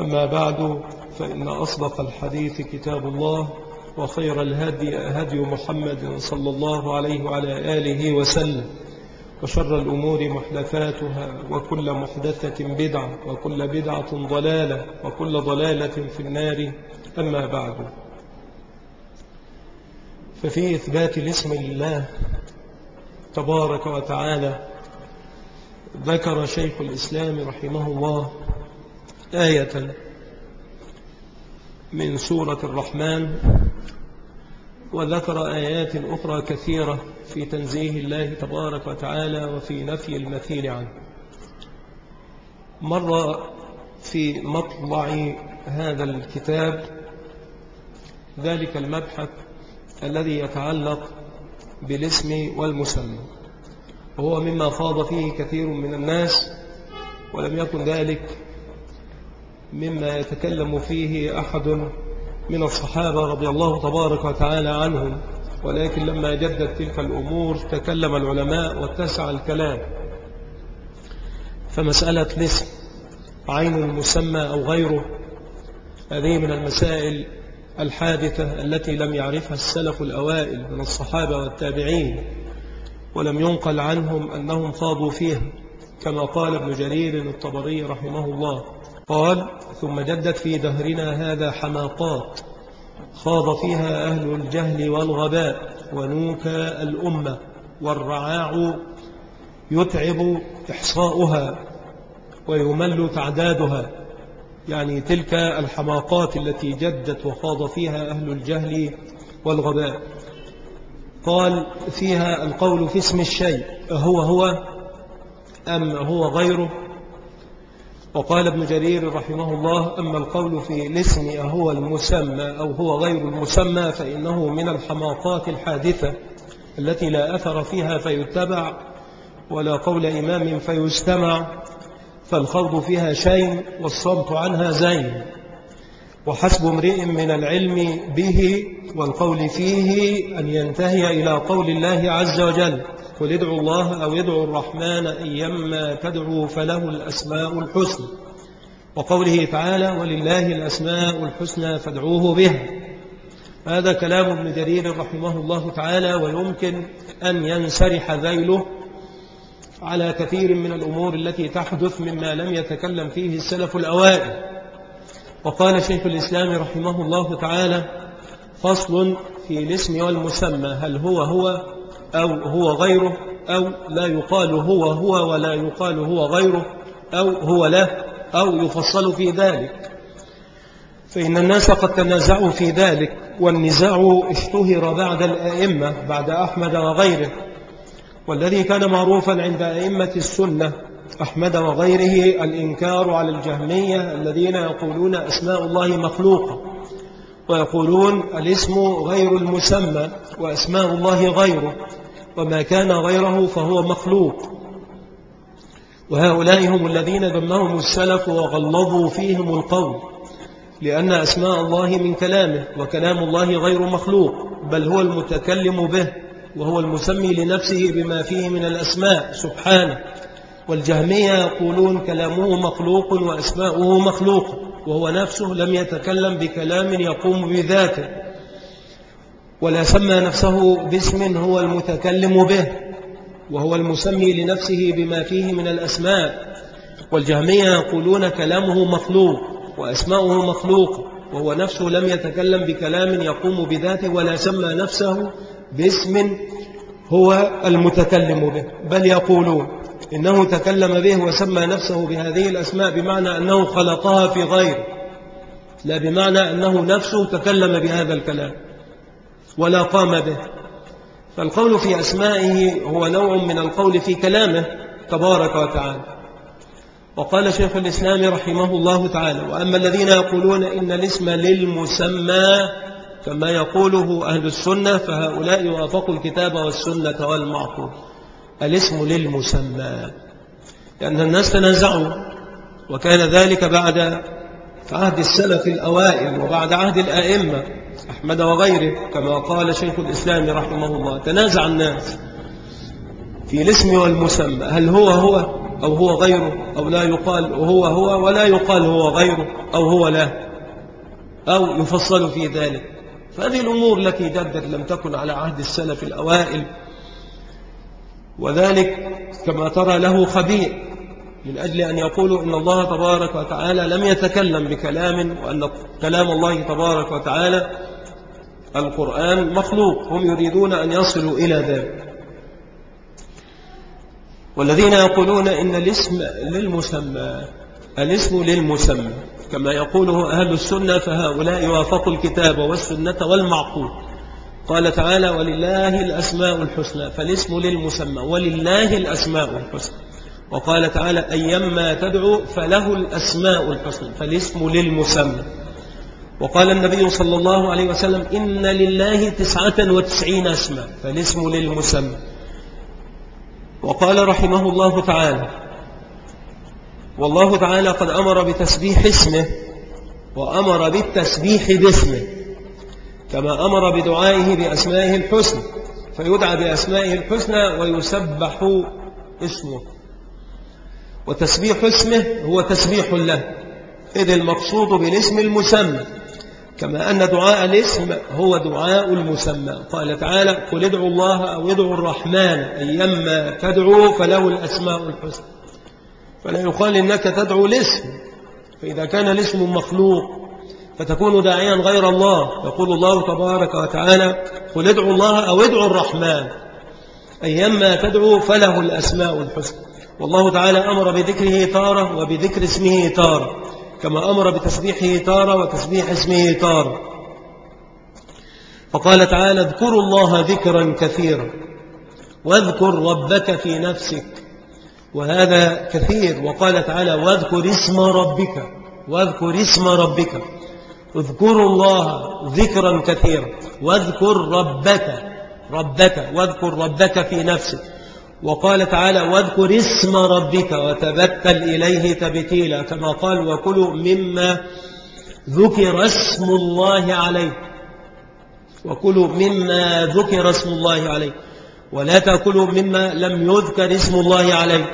أما بعد فإن أصدق الحديث كتاب الله وخير الهدي هدي محمد صلى الله عليه وعلى آله وسلم وشر الأمور محدثاتها وكل محدثة بدعة وكل بدعة ضلالة وكل ضلالة في النار. أما بعد ففي إثبات الاسم لله تبارك وتعالى ذكر شيخ الإسلام رحمه الله آية من سورة الرحمن وذكر آيات أخرى كثيرة في تنزيه الله تبارك وتعالى وفي نفي المثيل عنه. مر في مطلع هذا الكتاب ذلك المبحث الذي يتعلق بالاسم والمسمى. وهو مما خاض فيه كثير من الناس ولم يكن ذلك مما يتكلم فيه أحد من الصحابة رضي الله تبارك وتعالى عنهم ولكن لما جدت تلك الأمور تكلم العلماء واتسع الكلام. فمسألة الاسم عين المسمى أو غيره هذه من المسائل الحادثة التي لم يعرفها السلف الأوائل من الصحابة والتابعين ولم ينقل عنهم أنهم خاضوا فيها كما قال ابن جرير الطبري رحمه الله. قال ثم جدت في دهرنا هذا حماقات خاض فيها أهل الجهل والغباء ونوك الأمة والرعاع يتعب إحصاؤها ويمل تعدادها. يعني تلك الحماقات التي جدت وخاض فيها أهل الجهل والغباء. قال فيها القول في اسم الشيء هو هو أم هو غيره؟ وقال ابن جرير رحمه الله أما القول في الاسم أهو المسمى أو هو غير المسمى فإنه من الحماقات الحادثة التي لا أثر فيها فيتبع ولا قول إمام فيستمع فالخوض فيها شيء والصمت عنها زين وحسب امرئ من العلم به والقول فيه أن ينتهي إلى قول الله عز وجل. قل ادعوا الله أو ادعوا الرحمن أيما تدعوا فله الأسماء الحسنى. وقوله تعالى ولله الأسماء الحسنى فادعوه بها هذا كلام ابن جرير رحمه الله تعالى ويمكن أن ينسرح ذيله على كثير من الأمور التي تحدث مما لم يتكلم فيه السلف الأوائل. وقال شيخ الإسلام رحمه الله تعالى فصل في الاسم والمسمى هل هو هو أو هو غيره أو لا يقال هو هو ولا يقال هو غيره أو هو له أو يفصل في ذلك. فإن الناس قد تنازعوا في ذلك والنزاع اشتهر بعد الأئمة بعد أحمد وغيره. والذي كان معروفا عند أئمة السنة أحمد وغيره الإنكار على الجهمية الذين يقولون أسماء الله مخلوقة ويقولون الاسم غير المسمى وأسماء الله غيره. وما كان غيره فهو مخلوق. وهؤلاء هم الذين ذمهم السلف وغلظوا فيهم القول لأن أسماء الله من كلامه وكلام الله غير مخلوق بل هو المتكلم به وهو المسمي لنفسه بما فيه من الأسماء سبحانه. والجهمية يقولون كلامه مخلوق وأسماؤه مخلوق وهو نفسه لم يتكلم بكلام يقوم بذاته. ولا سمى نفسه باسم هو المتكلم به وهو المسمي لنفسه بما فيه من الأسماء. والجهمية يقولون كلامه مخلوق وأسماؤه مخلوق وهو نفسه لم يتكلم بكلام يقوم بذاته ولا سمى نفسه باسم هو المتكلم به. بل يقولون إنه تكلم به وسمى نفسه بهذه الأسماء بمعنى أنه خلقها في غيره لا بمعنى أنه نفسه تكلم بهذا الكلام. ولا قام به. فالقول في أسمائه هو نوع من القول في كلامه تبارك وتعالى. وقال شيخ الإسلام رحمه الله تعالى وأما الذين يقولون إن الاسم للمسمى كما يقوله أهل السنة فهؤلاء وافقوا الكتاب والسنة والمعقول. الاسم للمسمى. لأن الناس تنازعوا وكان ذلك بعد عهد السلف الأوائل وبعد عهد الآئمة. أحمد وغيره كما قال شيخ الإسلام رحمه الله. تنازع الناس في الاسم والمسمى هل هو هو أو هو غيره أو لا يقال هو هو ولا يقال هو غيره أو هو لا أو يفصل في ذلك. فهذه الأمور التي جدت لم تكن على عهد السلف الأوائل. وذلك كما ترى له خبير من أجل أن يقولوا إن الله تبارك وتعالى لم يتكلم بكلام وأن كلام الله تبارك وتعالى القرآن مخلوق هم يريدون أن يصلوا إلى ذلك. والذين يقولون إن الاسم للمسمى الاسم للمسمى كما يقوله أهل السنة فهؤلاء وافقوا الكتاب والسنة والمعقول. قال تعالى ولله الأسماء الحسنى فالاسم للمسمى ولله الأسماء الحسنى. وقال تعالى أيما تدعو فله الأسماء الحسنى فالاسم للمسمى. وقال النبي صلى الله عليه وسلم إن لله تسعة وتسعين اسما. فالاسم للمسمى. وقال رحمه الله تعالى والله تعالى قد أمر بتسبيح اسمه وأمر بالتسبيح باسمه كما أمر بدعائه بأسمائه الحسنى. فيدعى بأسمائه الحسنى ويسبح اسمه. وتسبيح اسمه هو تسبيح له إذ المقصود بالاسم المسمى. كما أن دعاء الاسم هو دعاء المسمى. قال تعالى قل ادعوا الله أو ادعوا الرحمن أيما تدعو فله الأسماء الحسنى. فلا يقال إنك تدعو الاسم فإذا كان الاسم مخلوق فتكون داعيا غير الله. يقول الله تبارك وتعالى قل ادعوا الله أو ادعوا الرحمن أيما تدعو فله الأسماء الحسنى. والله تعالى أمر بذكره تارة وبذكر اسمه تارة. كما أمر بتسبيحه تارة وتسبيح اسمه تارة فقال تعالى اذكروا الله ذكرا كثيرا واذكر ربك في نفسك. وهذا كثير. وقال تعالى واذكر اسم ربك. واذكر اسم ربك. اذكروا الله ذكرا كثيرا. واذكر ربك. ربك. واذكر ربك في نفسك. وقال تعالى واذكر اسم ربك وتبتل إليه تبتيلا كما قال وكلوا مما ذكر اسم الله عليه. وكلوا مما ذكر اسم الله عليه. ولا تأكلوا مما لم يذكر اسم الله عليه.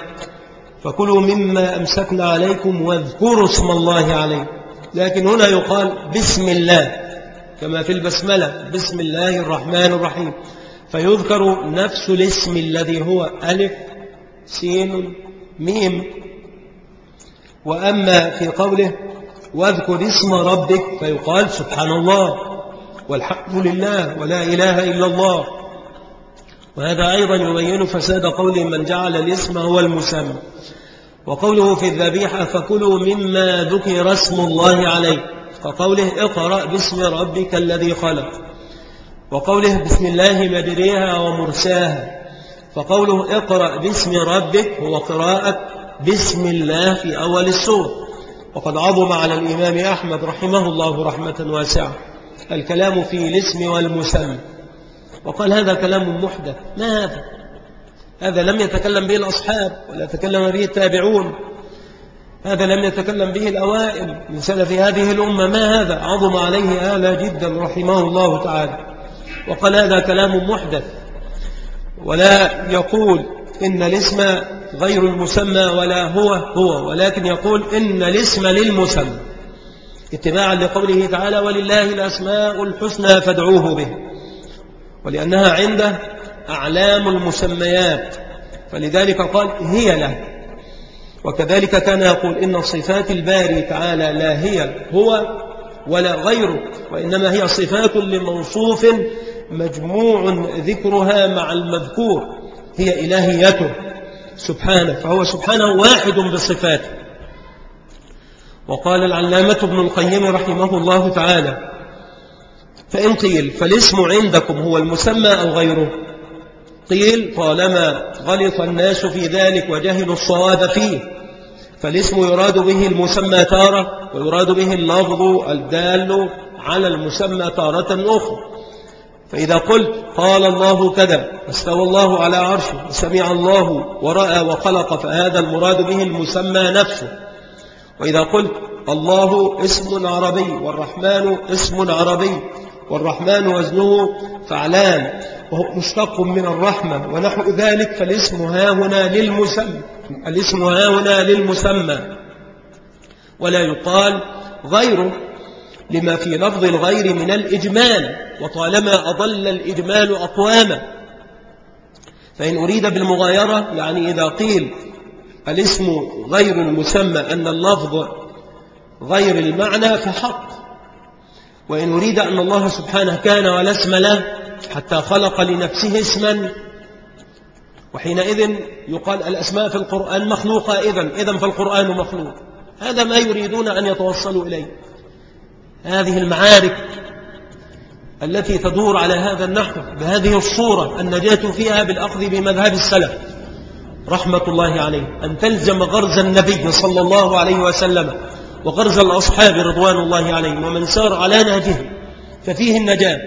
فكلوا مما أمسكنا عليكم واذكروا اسم الله عليه. لكن هنا يقال بسم الله كما في البسملة. بسم الله الرحمن الرحيم. فيذكر نفس الاسم الذي هو ألف سين ميم. وأما في قوله واذكر اسم ربك فيقال سبحان الله والحمد لله ولا إله إلا الله. وهذا أيضا يبين فساد قول من جعل الاسم هو المسمى. وقوله في الذبيحة فكلوا مما ذكر اسم الله عليه. كقوله اقرأ باسم ربك الذي خلق. وقوله بسم الله مجريها ومرساها فقوله اقرأ باسم ربك هو قراءة بسم الله في أول السورة وقد عظم على الإمام أحمد رحمه الله رحمة واسعة الكلام في الاسم والمسمى. وقال هذا كلام محدث ما هذا؟ هذا لم يتكلم به الأصحاب ولا تكلم به التابعون. هذا لم يتكلم به الأوائل من سلف هذه الأمة. ما هذا؟ عظم عليه آلا جدا رحمه الله تعالى. وقال هذا كلام محدث. ولا يقول إن الاسم غير المسمى ولا هو هو ولكن يقول إن الاسم للمسمى اتباعا لقوله تعالى ولله الأسماء الحسنى فادعوه به. ولأنها عنده أعلام المسميات فلذلك قال هي له. وكذلك كان يقول إن صفات الباري تعالى لا هي هو ولا غيره وإنما هي صفات لموصوف مجموع ذكرها مع المذكور هي إلهيته سبحانه فهو سبحانه واحد بصفاته. وقال العلامة ابن القيم رحمه الله تعالى فإن قيل فالاسم عندكم هو المسمى أو غيره؟ قيل طالما غلط الناس في ذلك وجهلوا الصواب فيه فالاسم يراد به المسمى تارة ويراد به اللفظ الدال على المسمى تارة أخرى. فإذا قلت قال الله كذا استوى الله على عرشه وسمع الله ورأى وخلق فهذا المراد به المسمى نفسه. وإذا قلت الله اسم عربي والرحمن اسم عربي والرحمن وزنه فعلان وهو مشتق من الرحمة ونحو ذلك فالاسم ها هنا للمسمى الاسم ها هنا للمسمى. ولا يقال غيره لما في لفظ الغير من الإجمال وطالما أضل الإجمال أقواما. فإن أريد بالمغايرة يعني إذا قيل الاسم غير المسمى أن اللفظ غير المعنى فحق. وإن أريد أن الله سبحانه كان ولا اسم له حتى خلق لنفسه اسما. وحينئذ يقال الأسماء في القرآن مخلوقة إذن إذن فالقرآن مخلوق. هذا ما يريدون أن يتوصلوا إليه. هذه المعارك التي تدور على هذا النحو بهذه الصورة النجاة فيها بالأخذ بمذهب السلف. رحمة الله عليه. أن تلزم غرز النبي صلى الله عليه وسلم وغرز الأصحاب رضوان الله عليهم ومن سار على نهجه ففيه النجاة.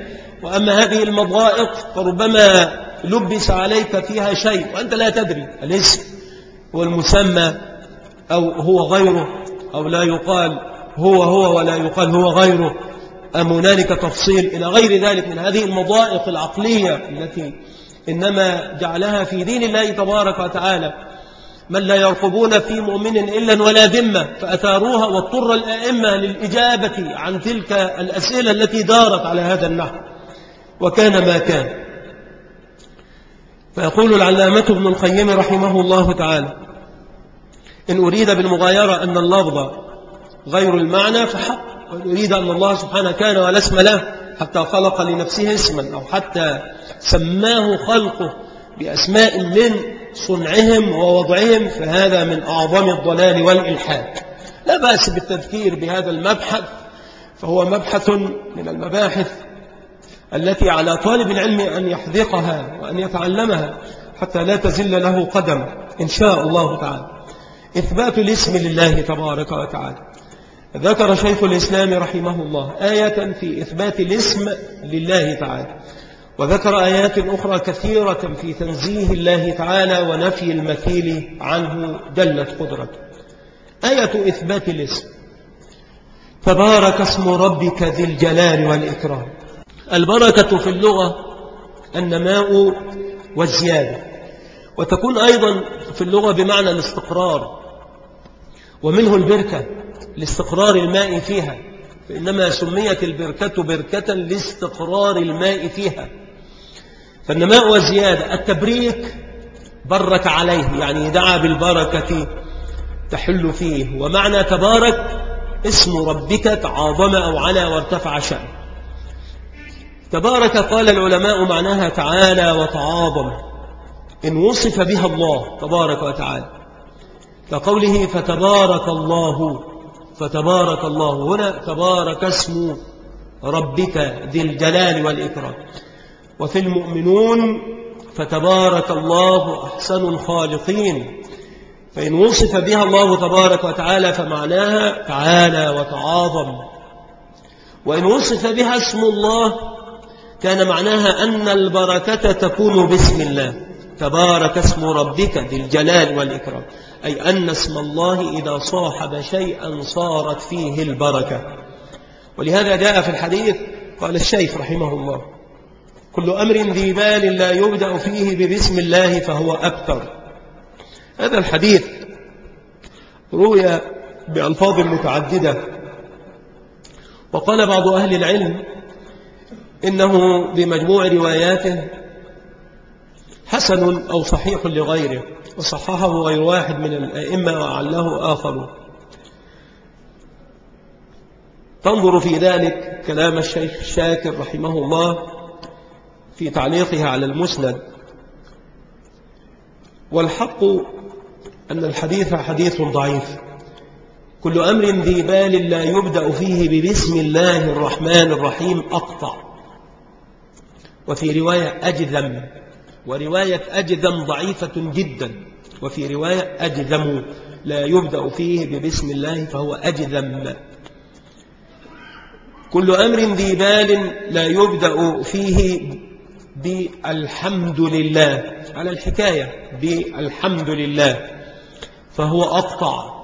وأما هذه المضائق فربما لبس عليك فيها شيء وأنت لا تدري الاسم هو المسمى أو هو غيره أو لا يقال. هو هو ولا يقال هو غيره. أم هنالك تفصيل إلى غير ذلك من هذه المضائق العقلية التي إنما جعلها في دين الله تبارك وتعالى. من لا يرقبون في مؤمن إلا ولا ذمة فأثاروها واضطر الأئمة للإجابة عن تلك الأسئلة التي دارت على هذا النحو. وكان ما كان. فيقول العلامة ابن القيم رحمه الله تعالى إن أريد بالمغايرة أن اللفظ غير المعنى فحق. أريد أن الله سبحانه كان ولا اسم له حتى خلق لنفسه اسما أو حتى سماه خلقه بأسماء من صنعهم ووضعهم فهذا من أعظم الضلال والإلحاد. لا بأس بالتذكير بهذا المبحث فهو مبحث من المباحث التي على طالب العلم أن يحذقها وأن يتعلمها حتى لا تزل له قدم إن شاء الله تعالى. إثبات الاسم لله تبارك وتعالى. ذكر شيخ الإسلام رحمه الله آية في إثبات الاسم لله تعالى وذكر آيات أخرى كثيرة في تنزيه الله تعالى ونفي المثيل عنه جلت قدرته. آية إثبات الاسم تبارك اسم ربك ذي الجلال والإكرام. البركة في اللغة النماء والزيادة وتكون أيضا في اللغة بمعنى الاستقرار. ومنه البركة لاستقرار الماء فيها فإنما سميت البركة بركة لاستقرار الماء فيها. فالنماء والزيادة التبريك برك عليه يعني دعا بالبركة تحل فيه. ومعنى تبارك اسم ربك تعاظم أو على وارتفع شأن. تبارك قال العلماء معناها تعالى وتعاظم. إن وصف بها الله تبارك وتعالى. كقوله فتبارك الله فتبارك الله. هنا تبارك اسم ربك ذي الجلال والإكرام. وفي المؤمنون فتبارك الله أحسن الخالقين. فإن وصف بها الله تبارك وتعالى فمعناها تعالى وتعاظم. وإن وصف بها اسم الله كان معناها أن البركة تكون باسم الله. تبارك اسم ربك ذي الجلال والإكرام. أي أن اسم الله إذا صاحب شيئا صارت فيه البركة. ولهذا جاء في الحديث قال الشيخ رحمه الله كل أمر ذي بال لا يبدأ فيه ببسم الله فهو أبتر هذا الحديث روي بألفاظ متعددة. وقال بعض أهل العلم إنه بمجموع رواياته حسن أو صحيح لغيره وصححه غير واحد من الأئمة وعله آخر. تنظر في ذلك كلام الشيخ الشاكر رحمه الله في تعليقها على المسند. والحق أن الحديث حديث ضعيف. كل أمر ذي بال لا يبدأ فيه ببسم الله الرحمن الرحيم أقطع. وفي رواية أجذم. ورواية أجذم ضعيفة جدا وفي رواية أجذم لا يبدأ فيه ببسم الله فهو أجذم. كل أمر ذي بال لا يبدأ فيه بالحمد لله. على الحكاية بالحمد لله فهو أقطع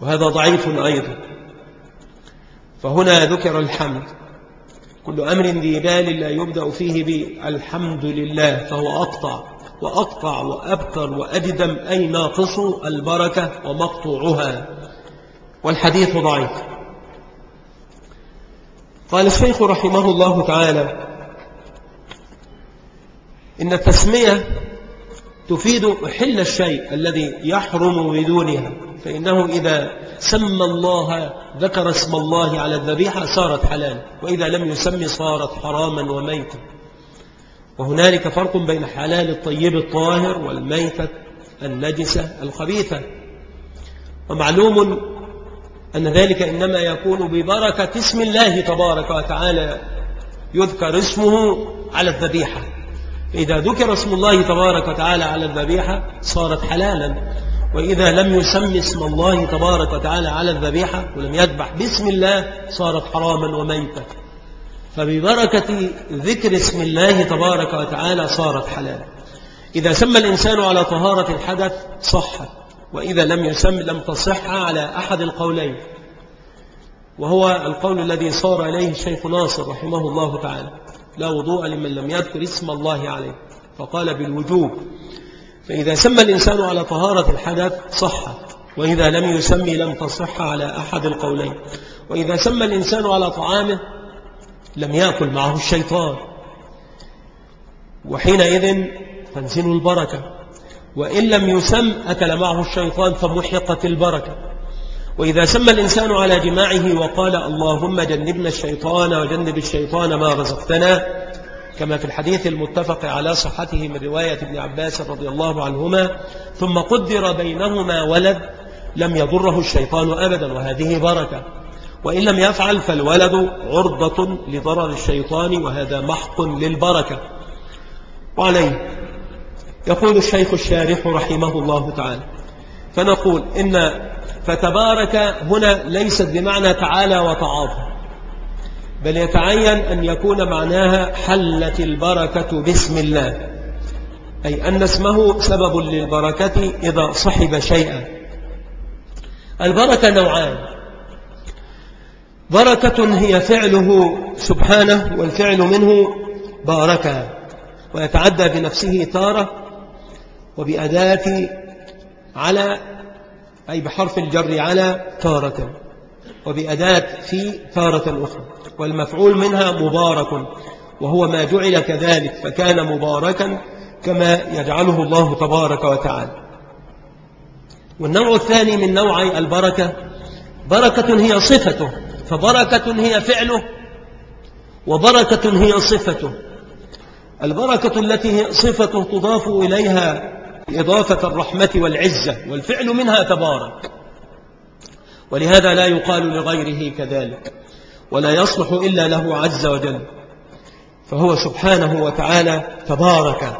وهذا ضعيف أيضا. فهنا ذكر الحمد. كل أمر ذي بال لا يبدأ فيه بالحمد لله فهو أقطع وأقطع وأبتر وأجدم أي ناقص البركة ومقطوعها. والحديث ضعيف. قال الشيخ رحمه الله تعالى إن التسمية تفيد حل الشيء الذي يحرم بدونها. فإنه إذا سمى الله ذكر اسم الله على الذبيحة صارت حلال وإذا لم يسمي صارت حراما وميتا. وهنالك فرق بين حلال الطيب الطاهر والميتة النجسة الخبيثة. ومعلوم أن ذلك إنما يكون ببركة اسم الله تبارك وتعالى يذكر اسمه على الذبيحة. إذا ذكر اسم الله تبارك وتعالى على الذبيحة صارت حلالا وإذا لم يسمي اسم الله تبارك وتعالى على الذبيحة ولم يذبح باسم الله صارت حراما وميتا فببركة ذكر اسم الله تبارك وتعالى صارت حلالا. إذا سمى الإنسان على طهارة الحدث صح وإذا لم يسم لم تصح على أحد القولين. وهو القول الذي صار إليه الشيخ ناصر رحمه الله تعالى. لا وضوء لمن لم يذكر اسم الله عليه. فقال بالوجوب. فإذا سمى الإنسان على طهارة الحدث صح وإذا لم يسمي لم تصح على أحد القولين. وإذا سمى الإنسان على طعامه لم يأكل معه الشيطان. وحينئذ تنزل البركة. وإن لم يسم أكل معه الشيطان فمحقت البركة. وإذا سمى الإنسان على جماعة وقال اللهم جنبنا الشيطان وجنب الشيطان ما رزقتنا كما في الحديث المتفق على صحته من رواية ابن عباس رضي الله عنهما ثم قدر بينهما ولد لم يضره الشيطان أبدا وهذه بركة. وإن لم يفعل فالولد عرضة لضرر الشيطان وهذا محق للبركة. وعليه يقول الشيخ الشارح رحمه الله تعالى فنقول إن فتبارك هنا ليست بمعنى تعالى وتعاظم بل يتعين أن يكون معناها حلت البركة باسم الله أي أن اسمه سبب للبركة إذا صحب شيئا. البركة نوعان بركة هي فعله سبحانه والفعل منه باركة ويتعدى بنفسه تارة وبأداة على أي بحرف الجر على تارة وبأداة في تارة أخرى. والمفعول منها مبارك وهو ما جعل كذلك فكان مباركا كما يجعله الله تبارك وتعالى. والنوع الثاني من نوعي البركة بركة هي صفته فبركة هي فعله وبركة هي صفته. البركة التي هي صفته تضاف إليها إضافة الرحمة والعزة والفعل منها تبارك. ولهذا لا يقال لغيره كذلك ولا يصلح إلا له عز وجل. فهو سبحانه وتعالى تبارك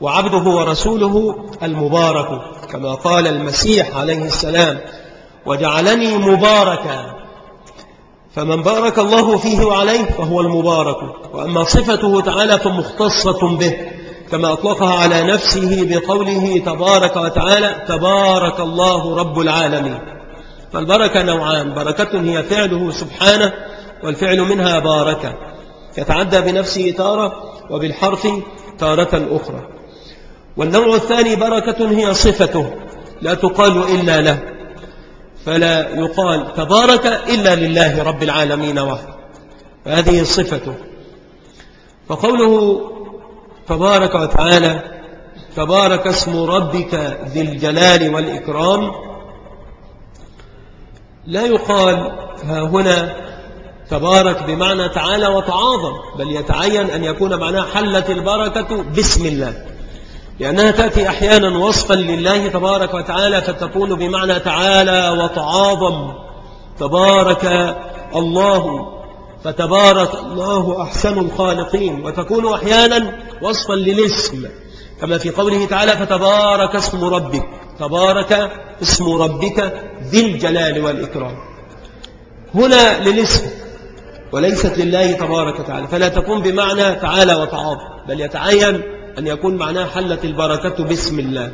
وعبده ورسوله المبارك كما قال المسيح عليه السلام وجعلني مباركا. فمن بارك الله فيه وعليه فهو المبارك وأما صفته تعالى فمختصة به. كما أطلقها على نفسه بقوله تبارك وتعالى تبارك الله رب العالمين. فالبركة نوعان بركة هي فعله سبحانه والفعل منها باركة. يتعدى بنفسه تارة وبالحرف تارة أخرى. والنوع الثاني بركة هي صفته لا تقال إلا له. فلا يقال تبارك إلا لله رب العالمين وحده. فهذه صفته. فقوله تبارك وتعالى تبارك اسم ربك ذي الجلال والإكرام. لا يقال ها هنا تبارك بمعنى تعالى وتعاظم بل يتعين أن يكون معناه حلت البركة بسم الله. لأنها تأتي أحيانا وصفا لله تبارك وتعالى فتكون بمعنى تعالى وتعاظم. تبارك الله فتبارك الله أحسن الخالقين وتكون أحيانا وصفا للاسم كما في قوله تعالى فتبارك اسم ربك تبارك اسم ربك ذي الجلال والإكرام. هنا للاسم وليست لله تبارك وتعالى فلا تكون بمعنى تعالى وتعاظم بل يتعين أن يكون معناها حلت البركة باسم الله.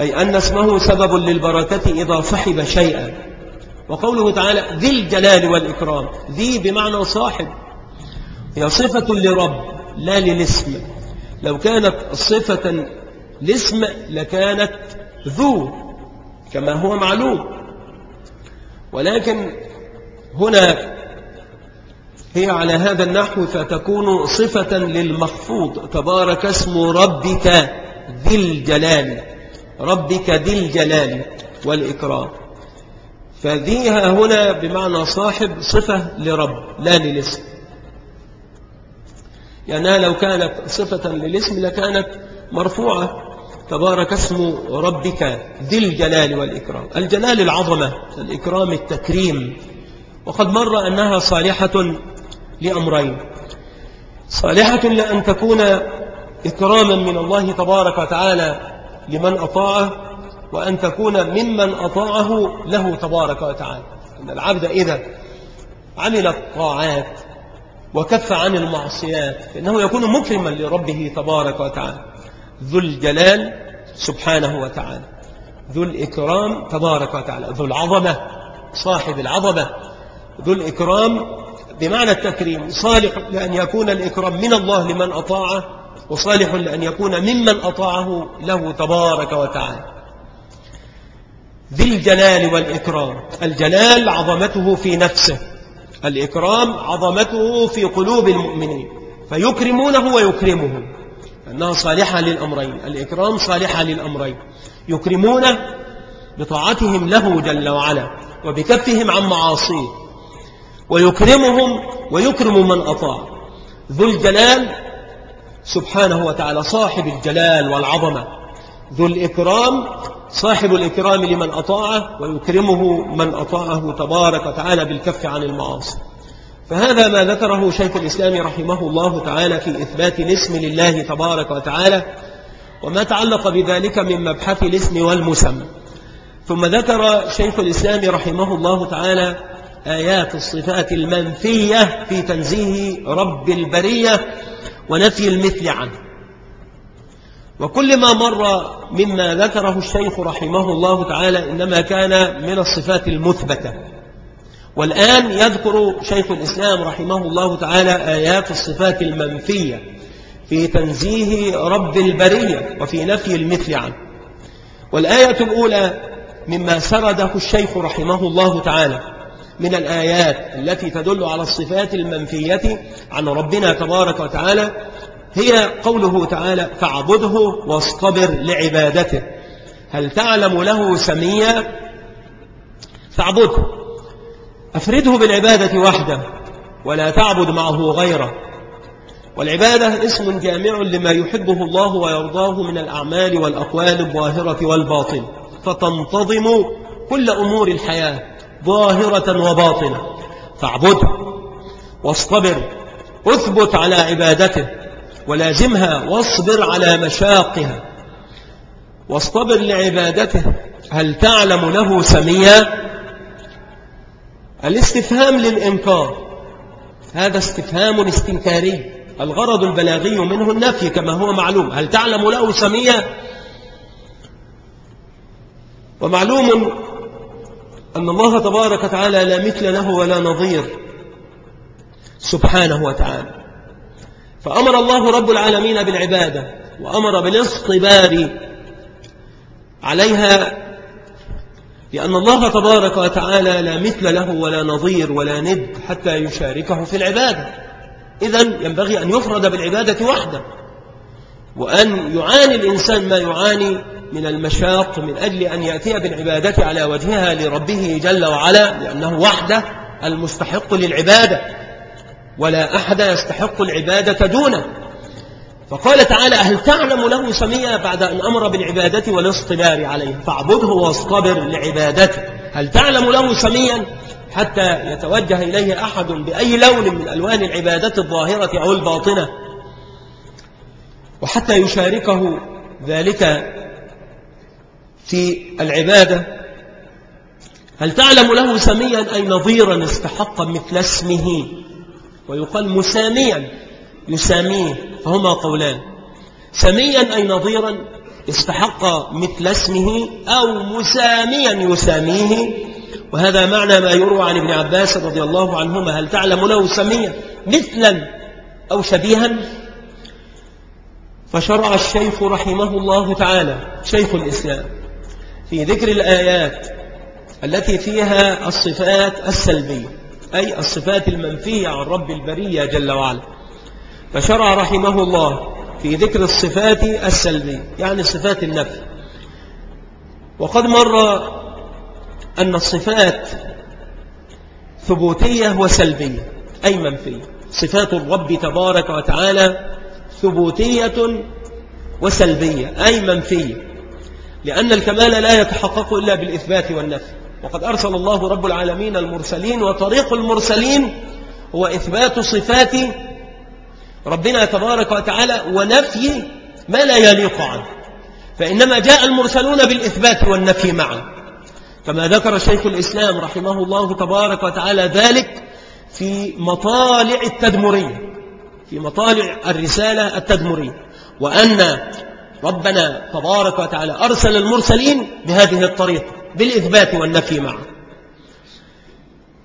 أي أن اسمه سبب للبركة إذا صحب شيئا. وقوله تعالى ذي الجلال والإكرام. ذي بمعنى صاحب. هي صفة لرب لا للاسم. لو كانت صفة لاسم لكانت ذو كما هو معلوم. ولكن هنا هي على هذا النحو فتكون صفة للمخفوض. تبارك اسم ربك ذي الجلال. ربك ذي الجلال والإكرام. فذيها هنا بمعنى صاحب صفة لرب لا للاسم. يعني لو كانت صفة للاسم لكانت مرفوعة. تبارك اسم ربك ذي الجلال والإكرام. الجلال العظمة الإكرام التكريم. وقد مر أنها صالحة لأمرين. صالحة لأن تكون إكراما من الله تبارك وتعالى لمن أطاعه وأن تكون ممن أطاعه له تبارك وتعالى. أن العبد إذا عمل الطاعات وكف عن المعصيات فإنه يكون مكرما لربه تبارك وتعالى. ذو الجلال سبحانه وتعالى. ذو الإكرام تبارك وتعالى. ذو العظمة صاحب العظمة. ذو الإكرام بمعنى التكريم. صالح لأن يكون الإكرام من الله لمن أطاعه وصالح لأن يكون ممن أطاعه له تبارك وتعالى. ذي الجلال والإكرام. الجلال عظمته في نفسه الإكرام عظمته في قلوب المؤمنين فيكرمونه ويكرمهم. أنها صالحة للأمرين الإكرام صالحة للأمرين. يكرمونه بطاعتهم له جل وعلا وبكفهم عن معاصيه. ويكرمهم ويكرم من أطاع. ذو الجلال سبحانه وتعالى صاحب الجلال والعظمة. ذو الإكرام صاحب الإكرام لمن أطاعه ويكرمه من أطاعه تبارك وتعالى بالكف عن المعاصي. فهذا ما ذكره شيخ الإسلام رحمه الله تعالى في إثبات الاسم لله تبارك وتعالى وما تعلق بذلك من مبحث الاسم والمسمى. ثم ذكر شيخ الإسلام رحمه الله تعالى آيات الصفات المنفية في تنزيه رب البرية ونفي المثل عنه. وكل ما مر مما ذكره الشيخ رحمه الله تعالى إنما كان من الصفات المثبتة. والآن يذكر شيخ الإسلام رحمه الله تعالى آيات الصفات المنفية في تنزيه رب البرية وفي نفي المثل عنه. والآية الأولى مما سرده الشيخ رحمه الله تعالى من الآيات التي تدل على الصفات المنفية عن ربنا تبارك وتعالى هي قوله تعالى فاعبده واصطبر لعبادته. هل تعلم له سميا؟ فاعبده. أفرده بالعبادة وحده ولا تعبد معه غيره. والعبادة اسم جامع لما يحبه الله ويرضاه من الأعمال والأقوال الظاهرة والباطن فتنتظم كل أمور الحياة ظاهرة وباطنة. فاعبده واصطبر. اثبت على عبادته. ولازمها واصبر على مشاقها. واصطبر لعبادته. هل تعلم له سميا؟ الاستفهام للإنكار. هذا استفهام استنكاري. الغرض البلاغي منه النفي كما هو معلوم. هل تعلم له سميا؟ ومعلوم أن الله تبارك وتعالى لا مثل له ولا نظير. سبحانه وتعالى. فأمر الله رب العالمين بالعبادة وأمر بالاصطبار عليها لأن الله تبارك وتعالى لا مثل له ولا نظير ولا ند حتى يشاركه في العبادة. إذا ينبغي أن يفرد بالعبادة وحده وأن يعاني الإنسان ما يعاني من المشاق من أجل أن يأتي بالعبادة على وجهها لربه جل وعلا لأنه وحده المستحق للعبادة. ولا أحد يستحق العبادة دونه. فقال تعالى هل تعلم له سميا بعد أن أمر بالعبادة والاصطبار عليه؟ فاعبده واصطبر لعبادته. هل تعلم له سميا حتى يتوجه إليه أحد بأي لون من ألوان العبادة الظاهرة أو الباطنة. وحتى يشاركه ذلك في العبادة. هل تعلم له سميا أي نظيرا استحق مثل اسمه؟ ويقال مساميا يساميه فهما قولان. سميا أي نظيرا استحق مثل اسمه أو مساميا يساميه. وهذا معنى ما يروى عن ابن عباس رضي الله عنهما. هل تعلم له سميا مثلا أو شبيها؟ فشرع الشيخ رحمه الله تعالى شيخ الإسلام في ذكر الآيات التي فيها الصفات السلبية. أي الصفات المنفية عن رب البرية جل وعلا. فشرع رحمه الله في ذكر الصفات السلبية يعني صفات النفي وقد مر أن الصفات ثبوتية وسلبية أي منفية. صفات الرب تبارك وتعالى ثبوتية وسلبية أي منفية. لأن الكمال لا يتحقق إلا بالإثبات والنفي وقد أرسل الله رب العالمين المرسلين وطريق المرسلين هو إثبات صفات ربنا تبارك وتعالى ونفي ما لا يليق عنه. فإنما جاء المرسلون بالإثبات والنفي معا. كما ذكر شيخ الإسلام رحمه الله تبارك وتعالى ذلك في مطالع التدمرية في مطالع الرسالة التدمرية وأن ربنا تبارك وتعالى أرسل المرسلين بهذه الطريقة. بالإثبات والنفي معا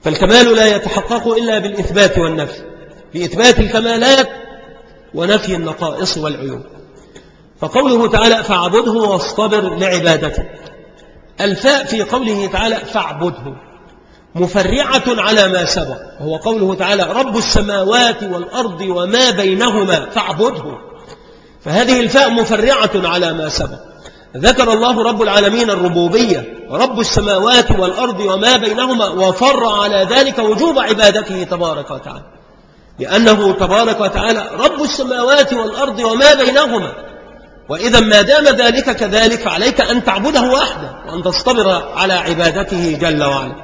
فالكمال لا يتحقق إلا بالإثبات والنفي. بإثبات الكمالات ونفي النقائص والعيوب. فقوله تعالى فاعبده واصطبر لعبادته. الفاء في قوله تعالى فاعبده مفرعة على ما سبق. وهو قوله تعالى رب السماوات والأرض وما بينهما فاعبده. فهذه الفاء مفرعة على ما سبق. ذكر الله رب العالمين الربوبية رب السماوات والأرض وما بينهما وفر على ذلك وجوب عبادته تبارك وتعالى. لأنه تبارك وتعالى رب السماوات والأرض وما بينهما. وإذا ما دام ذلك كذلك فعليك أن تعبده وحده وأن تصطبر على عبادته جل وعلا.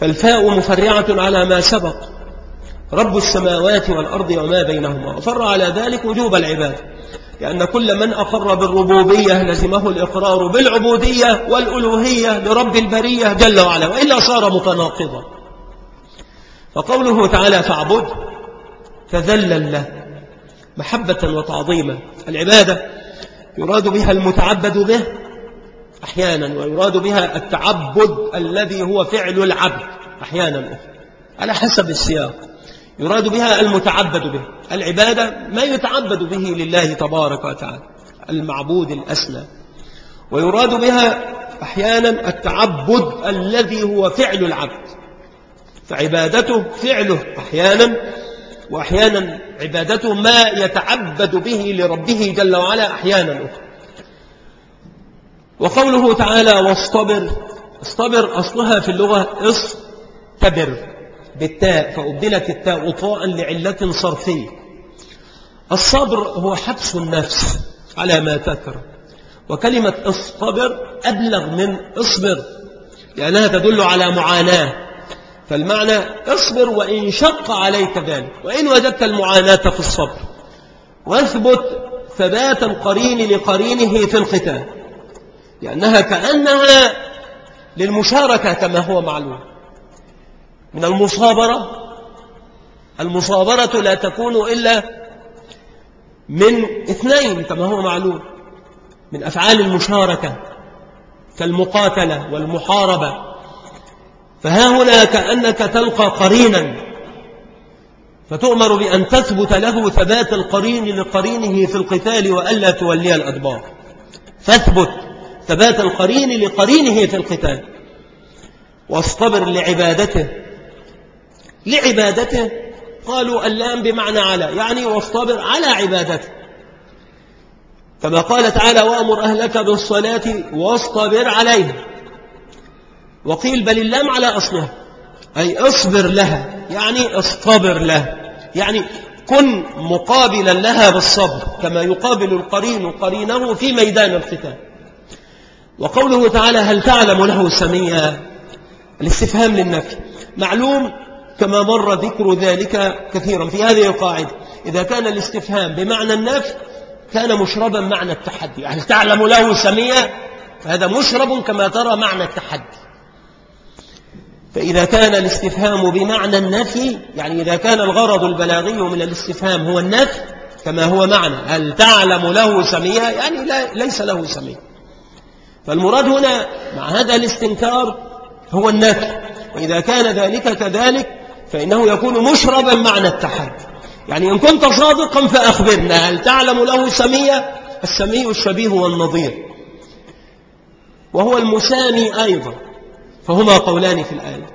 فالفاء مفرعة على ما سبق. رب السماوات والأرض وما بينهما. وفر على ذلك وجوب العباد. لأن كل من أقر بالربوبية لزمه الإقرار بالعبودية والألوهية لرب البرية جل وعلا وإلا صار متناقضا. فقوله تعالى فاعبد تذلل له محبة وتعظيما. العبادة يراد بها المتعبد به أحيانا ويراد بها التعبد الذي هو فعل العبد أحيانا. على حسب السياق. يراد بها المتعبد به. العبادة ما يتعبد به لله تبارك وتعالى المعبود الأسنى ويراد بها أحيانا التعبد الذي هو فعل العبد. فعبادته فعله أحيانا وأحيانا عبادته ما يتعبد به لربه جل وعلا أحيانا أخرى. وقوله تعالى واصطبر. اصطبر أصلها في اللغة إصطبر. بالتاء فأبدلت التاء طاء لعلة صرفية. الصبر هو حبس النفس على ما تكره وكلمة اصطبر أبلغ من اصبر لأنها تدل على معاناة. فالمعنى اصبر وإن شق عليك ذلك. وإن وجدت المعاناة في الصبر واثبت ثبات القرين لقرينه في الختام لأنها كأنها للمشاركة كما هو معلوم. من المصابرة. المصابرة لا تكون إلا من اثنين كما هو معلوم من أفعال المشاركة كالمقاتلة والمحاربة. فها هنا كأنك تلقى قرينا فتؤمر بأن تثبت له ثبات القرين لقرينه في القتال وألا تولي الأدبار. فاثبت ثبات القرين لقرينه في القتال واصطبر لعبادته. لعبادته. قالوا اللام بمعنى على يعني واصطبر على عبادته. كما قال تعالى وأمر أهلك بالصلاة واصطبر عليها وقيل بل اللام على أصلها أي اصبر لها. يعني اصطبر لها. يعني كن مقابلا لها بالصبر. كما يقابل القرين قرينه في ميدان القتال. وقوله تعالى هل تعلم له سميا الاستفهام للنفي معلوم كما مر ذكر ذلك كثيرا. في هذه القاعدة إذا كان الاستفهام بمعنى النفي كان مشربا معنى التحدي. هل تعلم له سمية فهذا مشرب كما ترى معنى التحدي. فإذا كان الاستفهام بمعنى النفي يعني إذا كان الغرض البلاغي من الاستفهام هو النفي كما هو معنى. هل تعلم له سمية يعني لا ليس له سمية فالمراد هنا مع هذا الاستنكار هو النفي. وإذا كان ذلك كذلك فإنه يكون مشربا معنى التحدي. يعني إن كنت صادقا فأخبرنا. هل تعلم له سمية السمي الشبيه والنظير. وهو المسامي أيضا. فهما قولان في الآية.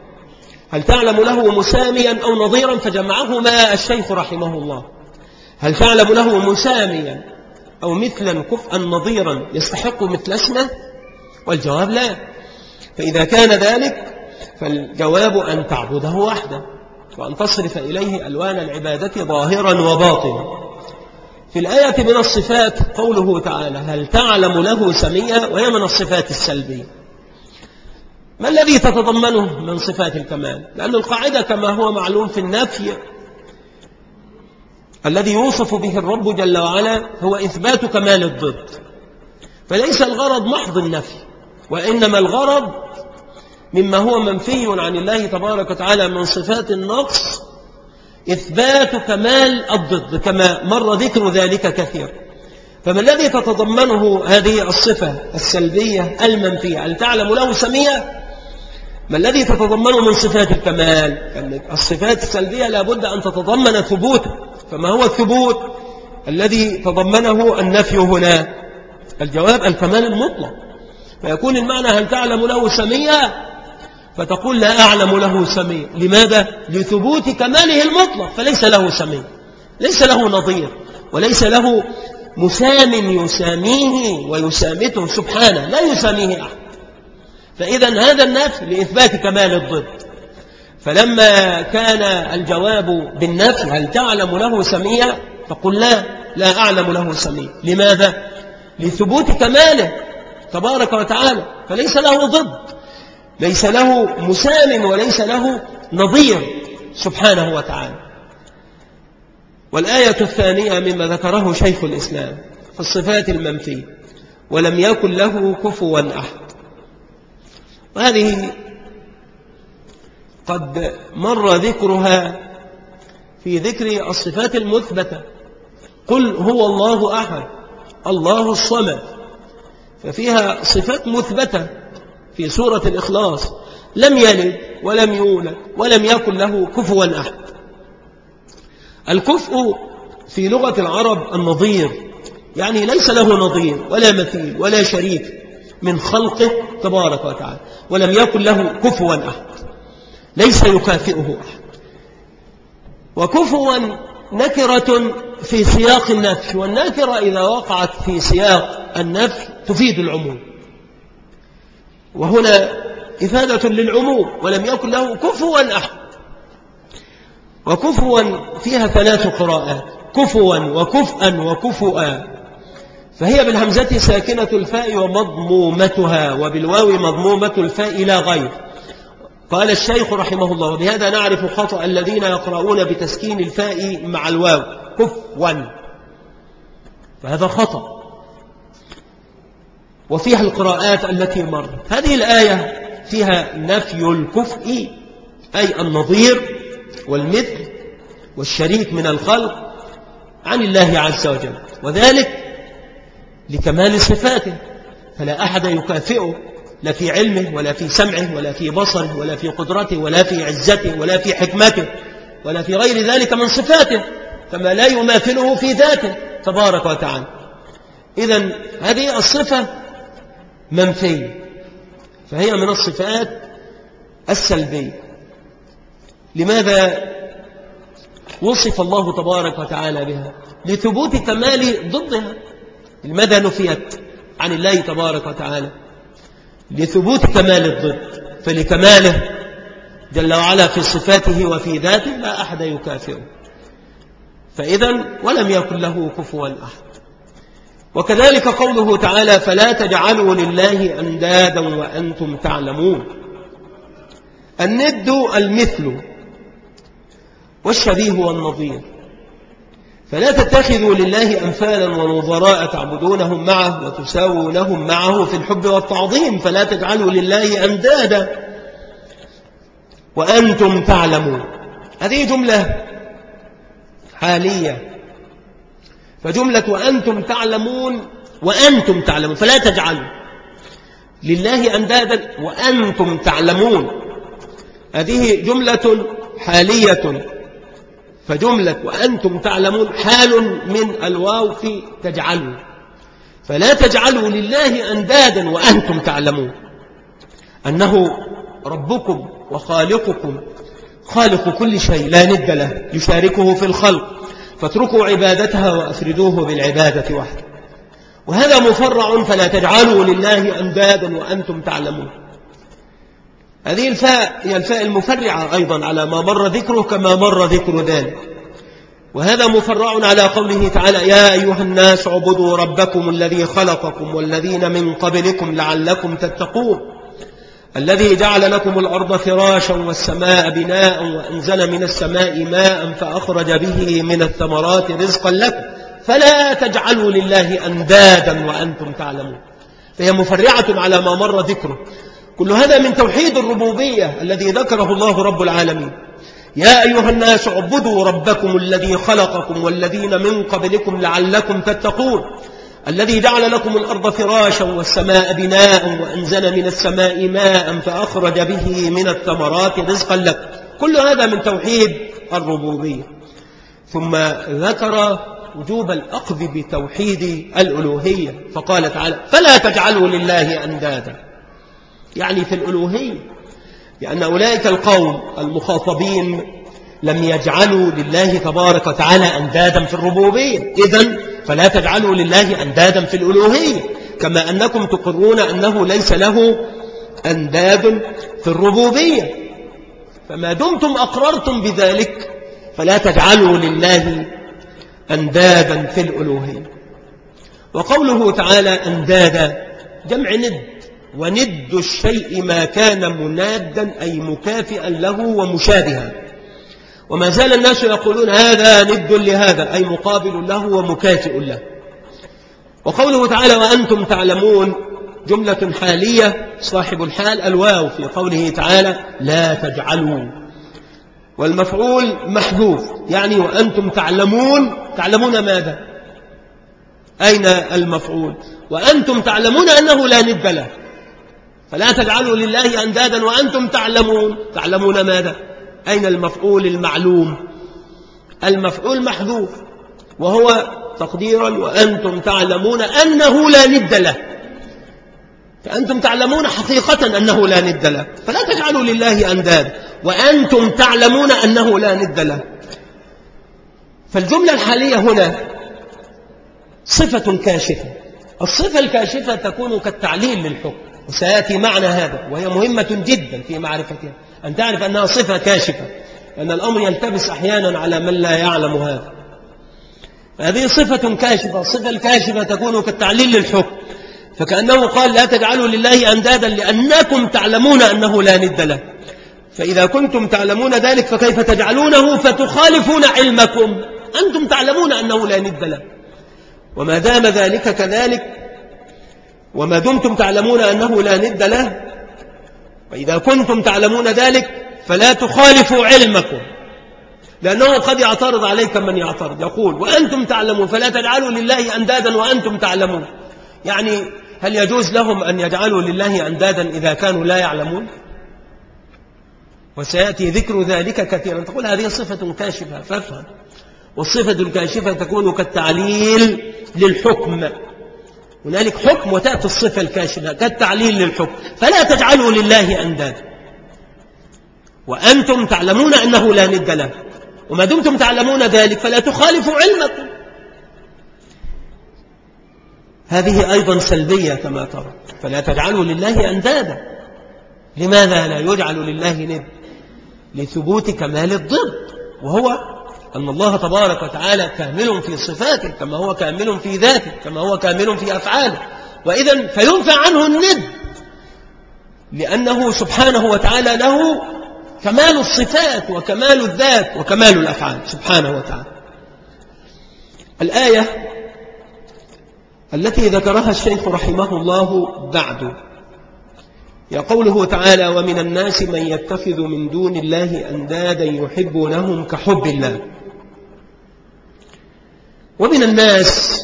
هل تعلم له مساميا أو نظيرا؟ فجمعهما الشيخ رحمه الله. هل تعلم له مساميا أو مثلا كفءا نظيرا يستحق مثل اسمه؟ والجواب لا. فإذا كان ذلك فالجواب أن تعبده وحده. وأن تصرف إليه ألوان العبادة ظاهرا وباطنا. في الآية من الصفات قوله تعالى هل تعلم له سمية وهي من الصفات السلبية ما الذي تتضمنه من صفات الكمال؟ لأن القاعدة كما هو معلوم في النفي الذي يوصف به الرب جل وعلا هو إثبات كمال الضد. فليس الغرض محض النفي وإنما الغرض مما هو منفي عن الله تبارك وتعالى من صفات النقص إثبات كمال الضد كما مر ذكر ذلك كثير. فما الذي تتضمنه هذه الصفة السلبية المنفية؟ هل تعلم له سمية ما الذي تتضمنه من صفات الكمال؟ يعني الصفات السلبية لابد أن تتضمن ثبوته فما هو الثبوت؟ الذي تضمنه النفي هنا. الجواب الكمال المطلق. فيكون المعنى هل تعلم له سمية فتقول لا أعلم له سميع. لماذا؟ لثبوت كماله المطلق فليس له سميع. ليس له نظير وليس له مسام يساميه ويسامته سبحانه لا يساميه أحد. فإذا هذا النفي لإثبات كمال الضد. فلما كان الجواب بالنفي هل تعلم له سميع؟ فقل لا لا أعلم له سميع. لماذا؟ لثبوت كماله تبارك وتعالى فليس له ضد. ليس له مسام وليس له نظير سبحانه وتعالى. والآية الثانية مما ذكره شيخ الإسلام في الصفات المنفية ولم يكن له كفوا أحد وهذه قد مر ذكرها في ذكر الصفات المثبتة قل هو الله أحد الله الصمد ففيها صفات مثبتة في سورة الإخلاص لم يلد ولم يولد ولم يكن له كفوا أحد. الكفء في لغة العرب النظير يعني ليس له نظير ولا مثيل ولا شريك من خلقه تبارك وتعالى ولم يكن له كفوا أحد ليس يكافئه أحد. وكفوا نكرة في سياق النفي والنكرة إذا وقعت في سياق النفي تفيد العموم. وهنا إفادة للعموم ولم يكن له كفوا أحد. وكفوا فيها ثلاث قراءات كفوا وكفءا وكفؤا. فهي بالهمزة ساكنة الفاء ومضمومتها وبالواو مضمومة الفاء لا غير. قال الشيخ رحمه الله وبهذا نعرف خطأ الذين يقرؤون بتسكين الفاء مع الواو كفوا. فهذا خطأ. وفيها القراءات التي مرت هذه الآية فيها نفي الكفء أي النظير والمثل والشريك من الخلق عن الله عز وجل. وذلك لكمال صفاته. فلا أحد يكافئه لا في علمه ولا في سمعه ولا في بصره ولا في قدرته ولا في عزته ولا في حكمته ولا في غير ذلك من صفاته كما لا يماثله في ذاته تبارك وتعالى. إذا هذه الصفة منفي. فهي من الصفات السلبية. لماذا وصف الله تبارك وتعالى بها؟ لثبوت كمال ضدها. لماذا نفيت عن الله تبارك وتعالى؟ لثبوت كمال الضد. فلكماله جل وعلا في صفاته وفي ذاته لا أحد يكافئه. فإذا ولم يكن له كفوا أحد. وكذلك قوله تعالى فلا تجعلوا لله أندادا وأنتم تعلمون. الند المثل والشبيه والنظير. فلا تتخذوا لله أمثالا ونظراء تعبدونهم معه وتساوونهم معه في الحب والتعظيم. فلا تجعلوا لله أندادا وأنتم تعلمون. هذه جملة حالية. فجملة وأنتم تعلمون وأنتم تعلمون فلا تجعلوا. لله أندادا وأنتم تعلمون. هذه جملة حالية. فجملة وأنتم تعلمون حال من الواو في تجعلوا. فلا تجعلوا لله أندادا وأنتم تعلمون. أنه ربكم وخالقكم خالق كل شيء لا ند له يشاركه في الخلق. فاتركوا عبادتها وأفردوه بالعبادة وحده. وهذا مفرع فلا تجعلوا لله أندادا وأنتم تعلمون. هذه الفاء هي الفاء المفرعة أيضا على ما مر ذكره كما مر ذكر ذلك وهذا مفرع على قوله تعالى يا أيها الناس عبدوا ربكم الذي خلقكم والذين من قبلكم لعلكم تتقون. الذي جعل لكم الأرض فراشا والسماء بناء وأنزل من السماء ماء فأخرج به من الثمرات رزقا لكم. فلا تجعلوا لله أندادا وأنتم تعلمون. فهي مفرعة على ما مر ذكره. كل هذا من توحيد الربوبية الذي ذكره الله رب العالمين. يا أيها الناس اعبدوا ربكم الذي خلقكم والذين من قبلكم لعلكم تتقون. الذي جعل لكم الأرض فراشا والسماء بناء وأنزل من السماء ماء فأخرج به من الثمرات رزقا لكم كل هذا من توحيد الربوبية. ثم ذكر وجوب الأخذ بتوحيد الألوهية. فقال تعالى فلا تجعلوا لله أندادا. يعني في الألوهية لأن أولئك القوم المخاطبين لم يجعلوا لله تبارك وتعالى أندادا في الربوبية. إذن فلا تجعلوا لله أندادا في الألوهية كما أنكم تقرون أنه ليس له أنداد في الربوبية. فما دمتم أقررتم بذلك فلا تجعلوا لله أندادا في الألوهية. وقوله تعالى أندادا جمع ند وند الشيء ما كان منادا أي مكافئا له ومشابها. وما زال الناس يقولون هذا ند لهذا أي مقابل له ومكافئ له. وقوله تعالى وأنتم تعلمون جملة حالية صاحب الحال الواو في قوله تعالى لا تجعلوا والمفعول محذوف يعني وأنتم تعلمون تعلمون ماذا؟ أين المفعول؟ وأنتم تعلمون أنه لا ند له فلا تجعلوا لله أندادا وأنتم تعلمون. تعلمون ماذا؟ أين المفعول المعلوم؟ المفعول محذوف وهو تقديرا وأنتم تعلمون أنه لا ند له. فأنتم تعلمون حقيقة أنه لا ند له. فلا تجعلوا لله أنداد وأنتم تعلمون أنه لا ند له. فالجملة الحالية هنا صفة كاشفة. الصفة الكاشفة تكون كالتعليل للحكم وسيأتي معنى هذا وهي مهمة جدا في معرفتها. أن تعرف أنها صفة كاشفة أن الأمر يلتبس أحيانا على من لا يعلم هذا. هذه صفة كاشفة الصفة الكاشفة تكون كالتعليل للحكم. فكأنه قال لا تجعلوا لله أندادا لأنكم تعلمون أنه لا ند له. فإذا كنتم تعلمون ذلك فكيف تجعلونه فتخالفون علمكم؟ أنتم تعلمون أنه لا ند له. وما دام ذلك كذلك وما دمتم تعلمون أنه لا ند له وإذا كنتم تعلمون ذلك فلا تخالفوا علمكم. لأنه قد يعترض عليك من يعترض. يقول وأنتم تعلمون فلا تجعلوا لله أندادا وأنتم تعلمون. يعني هل يجوز لهم أن يجعلوا لله أندادا إذا كانوا لا يعلمون؟ وسيأتي ذكر ذلك كثيرا. تقول هذه صفة كاشفة فافهم. والصفة الكاشفة تكون كالتعليل للحكم. هنالك حكم وتأتي الصفة الكاشفة كالتعليل للحكم. فلا تجعلوا لله أندادا. وأنتم تعلمون أنه لا ند له. وما دمتم تعلمون ذلك فلا تخالفوا علمكم. هذه أيضا سلبية كما ترى. فلا تجعلوا لله أندادا. لماذا لا يجعل لله ند؟ لثبوت كمال الضد وهو أن الله تبارك وتعالى كامل في صفاته كما هو كامل في ذاته كما هو كامل في أفعاله. وإذا فينفع عنه الند لأنه سبحانه وتعالى له كمال الصفات وكمال الذات وكمال الأفعال سبحانه وتعالى. الآية التي ذكرها الشيخ رحمه الله بعد. يا قوله تعالى ومن الناس من يتخذ من دون الله أندادا يحبونهم كحب الله. ومن الناس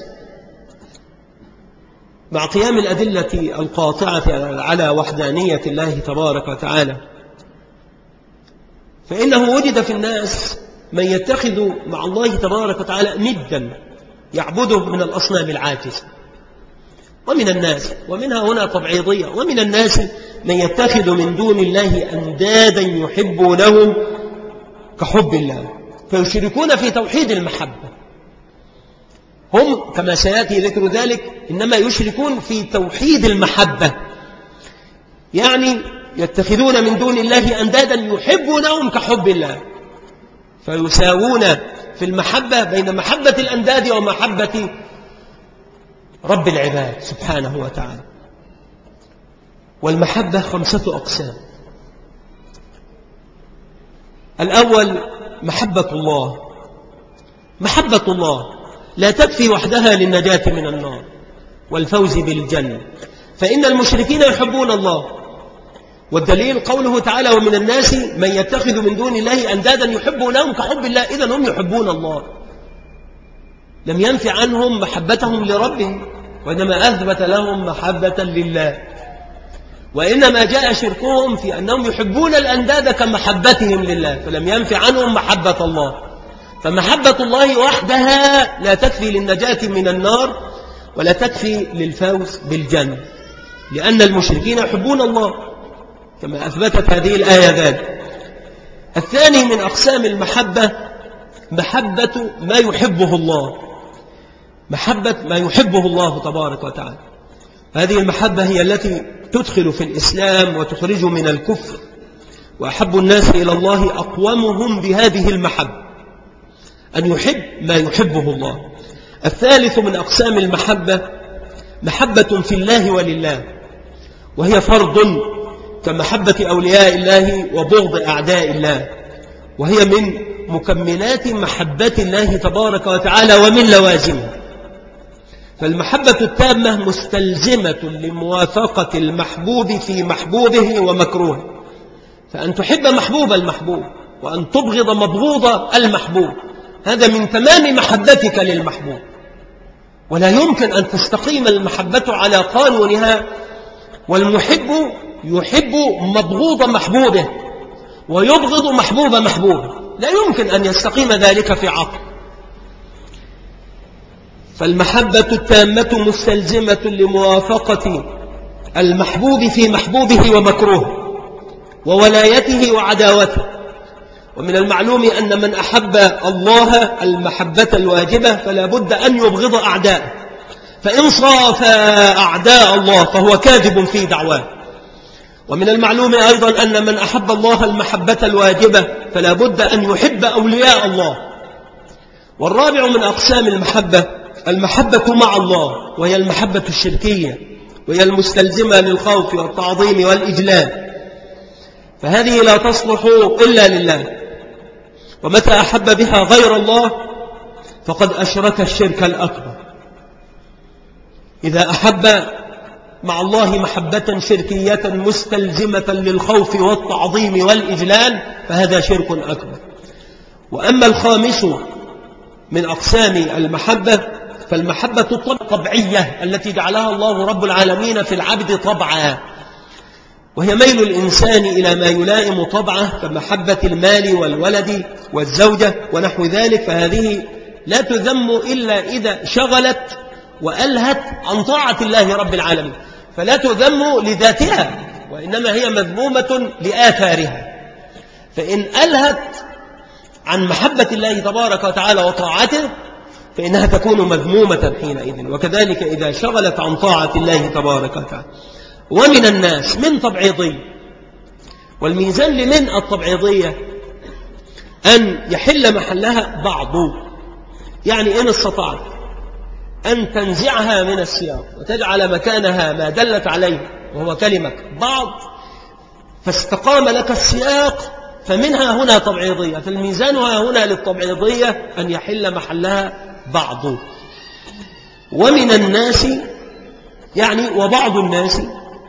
مع قيام الأدلة القاطعة على وحدانية الله تبارك وتعالى فإنه وجد في الناس من يتخذ مع الله تبارك وتعالى ندا يعبده من الأصنام العاجزة. ومن الناس ومنها هنا تبعيضية ومن الناس من يتخذ من دون الله أندادا يحبونهم كحب الله فيشركون في توحيد المحبة. هم كما سيأتي ذكر ذلك إنما يشركون في توحيد المحبة. يعني يتخذون من دون الله أندادا يحبونهم كحب الله. فيساوون في المحبة بين محبة الأنداد ومحبة رب العباد سبحانه وتعالى. والمحبة خمسة أقسام. الأول محبة الله. محبة الله لا تكفي وحدها للنجاة من النار والفوز بالجنة. فإن المشركين يحبون الله. والدليل قوله تعالى ومن الناس من يتخذ من دون الله أندادا يحبونهم كحب الله. إذا هم يحبون الله. لم ينفع عنهم محبتهم لربهم وإنما أثبت لهم محبة لله. وإنما جاء شركهم في أنهم يحبون الأنداد كمحبتهم لله فلم ينفع عنهم محبة الله. فمحبة الله وحدها لا تكفي للنجاة من النار ولا تكفي للفوز بالجنة لأن المشركين يحبون الله كما أثبتت هذه الآية ذلك الثاني من أقسام المحبة محبة ما يحبه الله محبة ما يحبه الله تبارك وتعالى. هذه المحبة هي التي تدخل في الإسلام وتخرج من الكفر وأحب الناس إلى الله أقومهم بهذه المحبة. أن يحب ما يحبه الله. الثالث من أقسام المحبة محبة في الله ولله وهي فرض كمحبة أولياء الله وبغض أعداء الله وهي من مكملات محبة الله تبارك وتعالى ومن لوازمه. فالمحبة التامة مستلزمة لموافقة المحبوب في محبوبه ومكروه. فأن تحب محبوب المحبوب وأن تبغض مبغوض المحبوب. هذا من تمام محبتك للمحبوب. ولا يمكن أن تستقيم المحبة على قانونها والمحب يحب مبغوض محبوبه ويبغض محبوب محبوبه. لا يمكن أن يستقيم ذلك في عقل. فالمحبة التامة مستلزمة لموافقة المحبوب في محبوبه ومكروه وولايته وعداوته. ومن المعلوم أن من أحب الله المحبة الواجبة فلا بد أن يبغض أعداءه. فإن صاف أعداء الله فهو كاذب في دعواه. ومن المعلوم أيضا أن من أحب الله المحبة الواجبة فلا بد أن يحب أولياء الله. والرابع من أقسام المحبة المحبة مع الله وهي المحبة الشركية وهي المستلزمة للخوف والتعظيم والإجلال. فهذه لا تصلح إلا لله. ومتى أحب بها غير الله فقد أشرك الشرك الأكبر. إذا أحب مع الله محبة شركية مستلزمة للخوف والتعظيم والإجلال فهذا شرك أكبر. وأما الخامس من أقسام المحبة فالمحبة الطبعية التي جعلها الله رب العالمين في العبد طبعا. وهي ميل الإنسان إلى ما يلائم طبعه كمحبة المال والولد والزوجة ونحو ذلك فهذه لا تذم إلا إذا شغلت وألهت عن طاعة الله رب العالمين فلا تذم لذاتها وإنما هي مذمومة لآثارها. فإن ألهت عن محبة الله تبارك وتعالى وطاعته فإنها تكون مذمومة حينئذ وكذلك إذا شغلت عن طاعة الله تبارك وتعالى. ومن الناس من تبعيضي. والميزان لمن التبعيضية؟ أن يحل محلها بعض. يعني إن استطعت أن تنزعها من السياق وتجعل مكانها ما دلت عليه وهو كلمة بعض فاستقام لك السياق فمنها هنا تبعيضية. فالميزان هنا للتبعيضية أن يحل محلها بعض. ومن الناس يعني وبعض الناس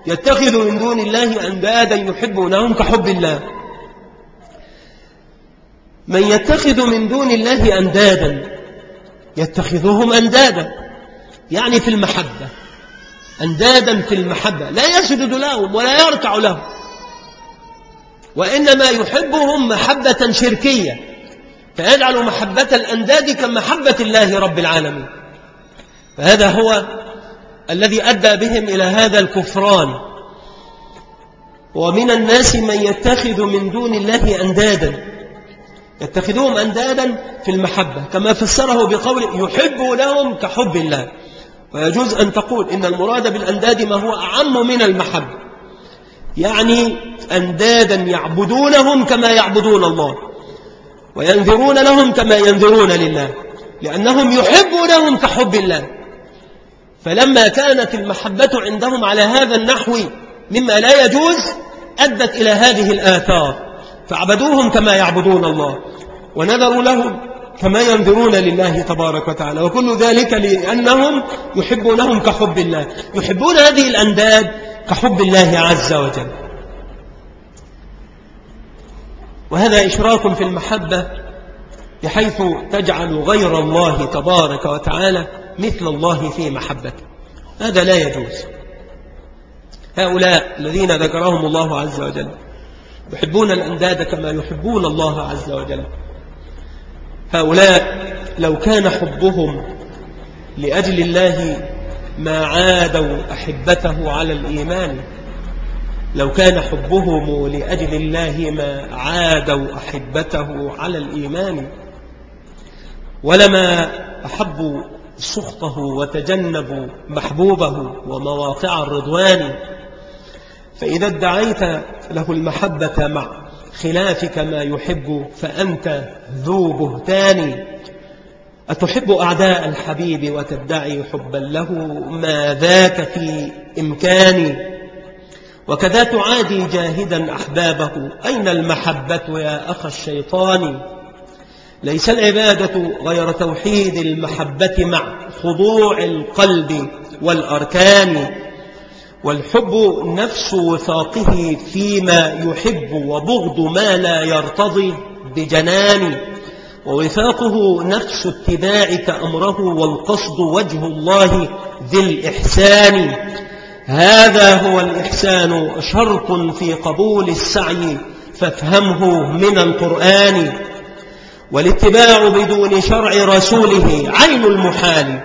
يتخذ من دون الله أندادا يحبونهم كحب الله. من يتخذ من دون الله أندادا يتخذهم أندادا يعني في المحبة أندادا في المحبة لا يسجد لهم ولا يركع لهم. وإنما يحبهم محبة شركية فيجعل محبة الأنداد كمحبة الله رب العالمين. فهذا هو الذي أدى بهم إلى هذا الكفران. ومن الناس من يتخذ من دون الله أندادا. يتخذهم أندادا في المحبة كما فسره بقول يحب لهم كحب الله. ويجوز أن تقول إن المراد بالأنداد ما هو أعم من المحبة. يعني أندادا يعبدونهم كما يعبدون الله وينذرون لهم كما ينذرون لله لأنهم يحبونهم كحب الله. فلما كانت المحبة عندهم على هذا النحو مما لا يجوز أدت إلى هذه الآثار. فعبدوهم كما يعبدون الله ونذروا لهم كما ينذرون لله تبارك وتعالى. وكل ذلك لأنهم يحبونهم كحب الله. يحبون هذه الأنداد كحب الله عز وجل. وهذا إشراك في المحبة بحيث تجعل غير الله تبارك وتعالى مثل الله في محبته. هذا لا يجوز. هؤلاء الذين ذكرهم الله عز وجل يحبون الأنداد كما يحبون الله عز وجل. هؤلاء لو كان حبهم لأجل الله ما عادوا أحبته على الإيمان لو كان حبهم لأجل الله ما عادوا أحبته على الإيمان ولما أحبوا سخطه وتجنبوا محبوبه ومواقع الرضوان. فإذا ادعيت له المحبة مع خلافك ما يحب فأنت ذو بهتان. أتحب أعداء الحبيب وتدعي حبا له ما ذاك في إمكاني وكذا تعادي جاهدا أحبابه. أين المحبة يا أخ الشيطان؟ ليس العبادة غير توحيد المحبة مع خضوع القلب والأركان والحب نفس وثاقه فيما يحب وبغض ما لا يرتضي بجنان ووفاقه نفس اتباعك أمره والقصد وجه الله ذي الإحسان. هذا هو الإحسان شرط في قبول السعي فافهمه من القرآن. والاتباع بدون شرع رسوله عين المحال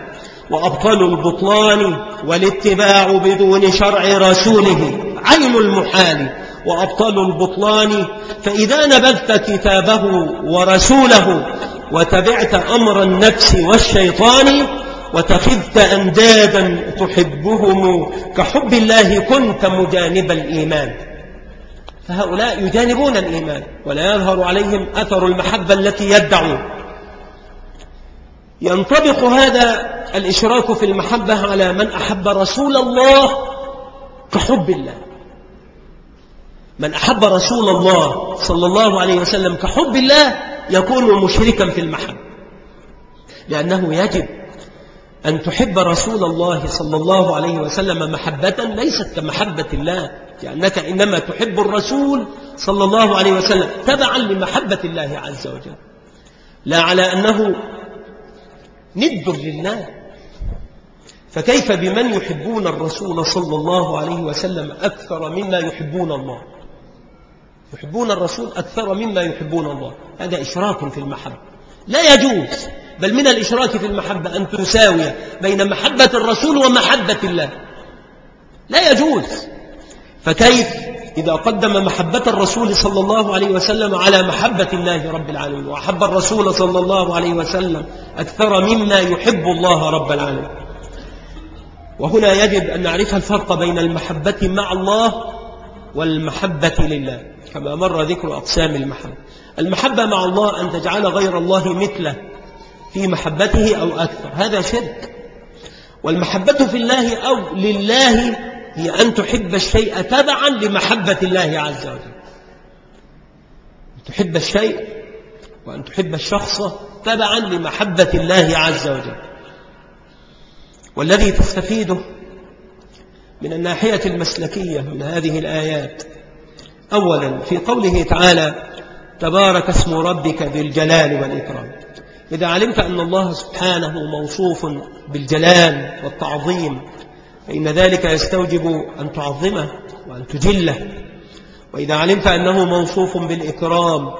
وأبطل البطلان والاتباع بدون شرع رسوله عين المحال وأبطل البطلان فإذا نبذت كتابه ورسوله وتبعت أمر النفس والشيطان وتخذت أندادا تحبهم كحب الله كنت مجانب الإيمان فهؤلاء يجانبون الإيمان ولا يظهر عليهم أثر المحبة التي يدعون. ينطبق هذا الإشراك في المحبة على من أحب رسول الله كحب الله. من أحب رسول الله صلى الله عليه وسلم كحب الله يكون مشركا في المحبة. لأنه يجب أن تحب رسول الله صلى الله عليه وسلم محبة ليست كمحبة الله. لأنك إنما تحب الرسول صلى الله عليه وسلم تبعا لمحبة الله عز وجل. لا على أنه ند لله فكيف بمن يحبون الرسول صلى الله عليه وسلم أكثر مما يحبون الله؟ يحبون الرسول أكثر مما يحبون الله. هذا إشراك في المحبة. لا يجوز بل من الإشراك في المحبة أن تساوي بين محبة الرسول ومحبة الله. لا يجوز. فكيف إذا قدم محبة الرسول صلى الله عليه وسلم على محبة الله رب العالمين؟ وأحب الرسول صلى الله عليه وسلم أكثر مما يحب الله رب العالمين. وهنا يجب أن نعرف الفرق بين المحبة مع الله والمحبة لله كما مر ذكر أقسام المحبة. المحبة مع الله أن تجعل غير الله مثله في محبته أو أكثر هذا شرك. والمحبة في الله أو لله هي أن تحب الشيء تبعا لمحبة الله عز وجل. تحب الشيء وأن تحب الشخص تبعا لمحبة الله عز وجل. والذي تستفيده من الناحية المسلكية من هذه الآيات أولا في قوله تعالى تبارك اسم ربك بالجلال والإكرام إذا علمت أن الله سبحانه موصوف بالجلال والتعظيم فإن ذلك يستوجب أن تعظمه وأن تجله. وإذا علمت أنه موصوف بالإكرام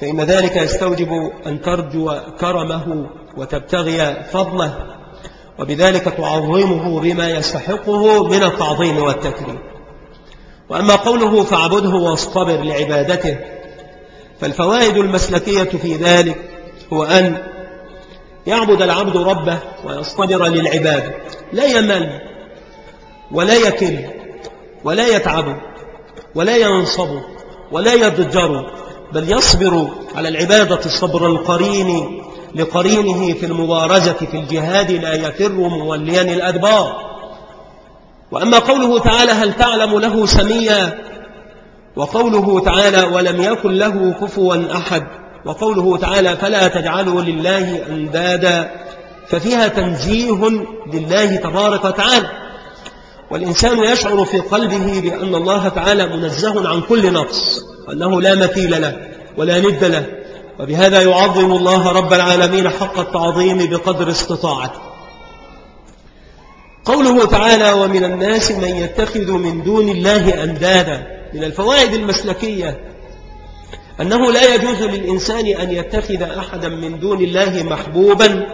فإن ذلك يستوجب أن ترجو كرمه وتبتغي فضله وبذلك تعظمه بما يستحقه من التعظيم والتكريم. وأما قوله فاعبده واصطبر لعبادته فالفوائد المسلكية في ذلك هو أن يعبد العبد ربه ويصطبر للعبادة لا يمل ولا يكل ولا يتعب ولا ينصب ولا يضجر بل يصبر على العبادة الصبر القرين لقرينه في المبارزة في الجهاد لا يفر موليا الأدبار. وأما قوله تعالى هل تعلم له سميا وقوله تعالى ولم يكن له كفوا أحد وقوله تعالى فلا تجعلوا لله أندادا ففيها تنزيه لله تبارك وتعالى. والإنسان يشعر في قلبه بأن الله تعالى منزه عن كل نقص وأنه لا مثيل له ولا ند له وبهذا يعظم الله رب العالمين حق التعظيم بقدر استطاعته. قوله تعالى ومن الناس من يتخذ من دون الله أندادا من الفوائد المسلكية أنه لا يجوز للإنسان أن يتخذ أحدا من دون الله محبوبا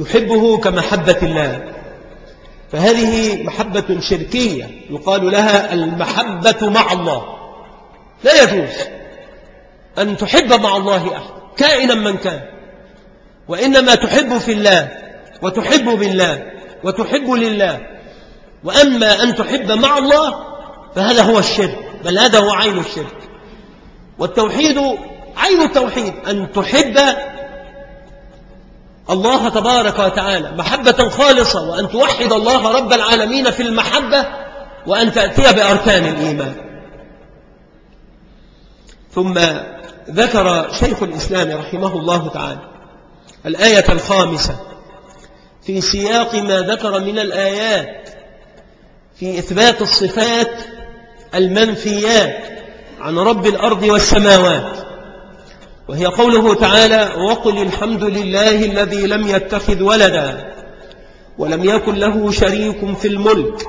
يحبه كمحبة الله. فهذه محبة شركية يقال لها المحبة مع الله. لا يجوز أن تحب مع الله أحد كائنا من كان. وإنما تحب في الله وتحب بالله وتحب لله. وأما أن تحب مع الله فهذا هو الشرك بل هذا هو عين الشرك. والتوحيد عين التوحيد أن تحب الله تبارك وتعالى محبة خالصة وأن توحد الله رب العالمين في المحبة وأن تأتي بأركان الإيمان. ثم ذكر شيخ الإسلام رحمه الله تعالى الآية الخامسة في سياق ما ذكر من الآيات في إثبات الصفات المنفيات عن رب الأرض والسماوات. وهي قوله تعالى وقل الحمد لله الذي لم يتخذ ولدا ولم يكن له شريك في الملك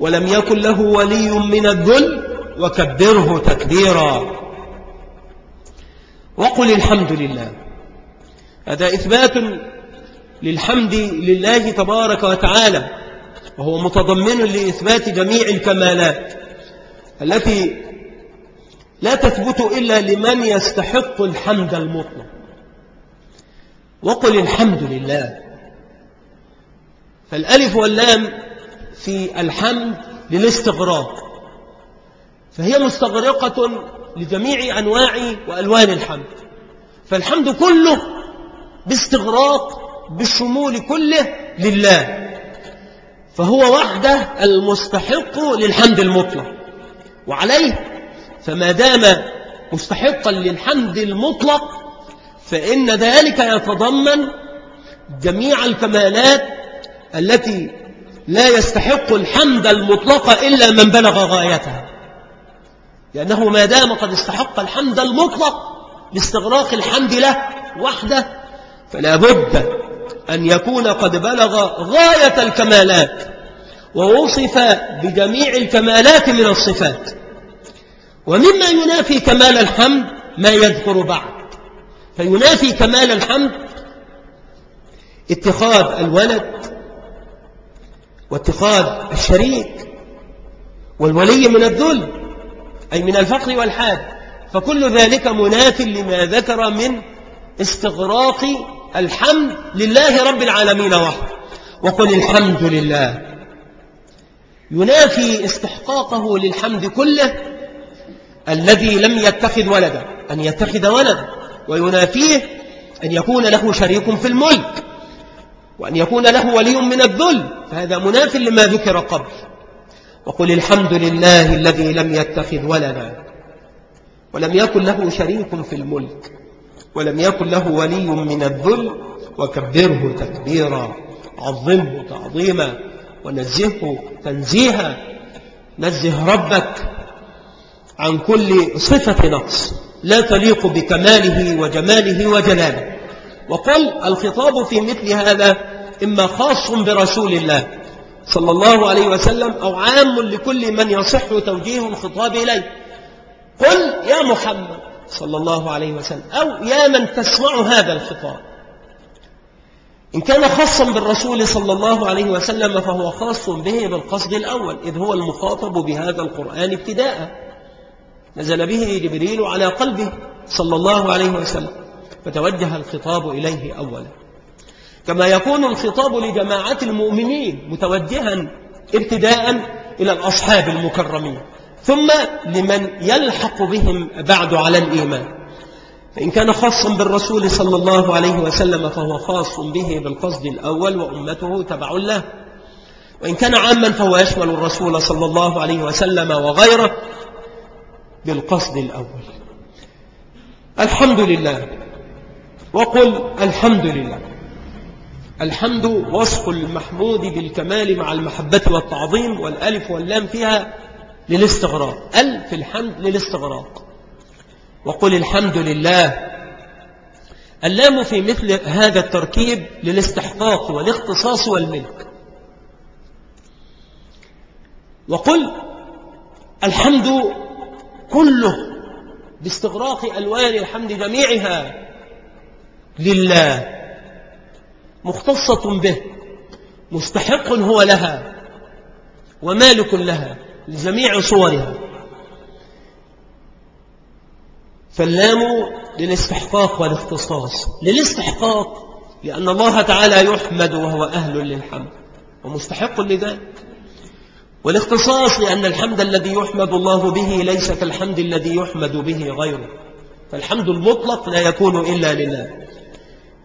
ولم يكن له ولي من الذل وكبره تكبيرا. وقل الحمد لله. هذا إثبات للحمد لله تبارك وتعالى وهو متضمن لإثبات جميع الكمالات التي لا تثبت إلا لمن يستحق الحمد المطلق. وقل الحمد لله. فالألف واللام في الحمد للاستغراق. فهي مستغرقة لجميع أنواع وألوان الحمد. فالحمد كله باستغراق بالشمول كله لله. فهو وحده المستحق للحمد المطلق. وعليه فما دام مستحقا للحمد المطلق فإن ذلك يتضمن جميع الكمالات التي لا يستحق الحمد المطلق إلا من بلغ غايتها. لأنه ما دام قد استحق الحمد المطلق لاستغراق الحمد له وحده فلا بد أن يكون قد بلغ غاية الكمالات ووصف بجميع الكمالات من الصفات. ومما ينافي كمال الحمد ما يذكر بعد. فينافي كمال الحمد اتخاذ الولد واتخاذ الشريك والولي من الذل أي من الفقر والحاج فكل ذلك مناف لما ذكر من استغراق الحمد لله رب العالمين وحده. وقل الحمد لله. ينافي استحقاقه للحمد كله الذي لم يتخذ ولدا أن يتخذ ولدا وينافيه أن يكون له شريك في الملك وأن يكون له ولي من الذل فهذا مناف لما ذكر قبل. وقل الحمد لله الذي لم يتخذ ولدا ولم يكن له شريك في الملك ولم يكن له ولي من الذل. وكبره تكبيرا عظمه تعظيما ونزهه تنزيها. نزه ربك عن كل صفة نقص لا تليق بكماله وجماله وجلاله. وقل الخطاب في مثل هذا إما خاص برسول الله صلى الله عليه وسلم أو عام لكل من يصح توجيه الخطاب إليه. قل يا محمد صلى الله عليه وسلم أو يا من تسمع هذا الخطاب. إن كان خاصا بالرسول صلى الله عليه وسلم فهو خاص به بالقصد الأول إذ هو المخاطب بهذا القرآن ابتداء. نزل به جبريل على قلبه صلى الله عليه وسلم فتوجه الخطاب إليه أولا. كما يكون الخطاب لجماعة المؤمنين متوجها ابتداء إلى الأصحاب المكرمين ثم لمن يلحق بهم بعد على الإيمان. فإن كان خاصا بالرسول صلى الله عليه وسلم فهو خاص به بالقصد الأول وأمته تبع له. وإن كان عاما فهو يشمل الرسول صلى الله عليه وسلم وغيره بالقصد الأول. الحمد لله وقل الحمد لله الحمد وصف المحمود بالكمال مع المحبة والتعظيم والألف واللام فيها للاستغراق. ال في الحمد للاستغراق. وقل الحمد لله اللام في مثل هذا التركيب للاستحقاق والاختصاص والملك. وقل الحمد كله باستغراق ألوان الحمد جميعها لله مختصة به مستحق هو لها ومالك لها لجميع صورها. فاللام للاستحقاق والاختصاص. للاستحقاق لأن الله تعالى يحمد وهو أهل للحمد ومستحق لذلك. والاختصاص لأن الحمد الذي يحمد الله به ليس كالحمد الذي يحمد به غيره. فالحمد المطلق لا يكون إلا لله.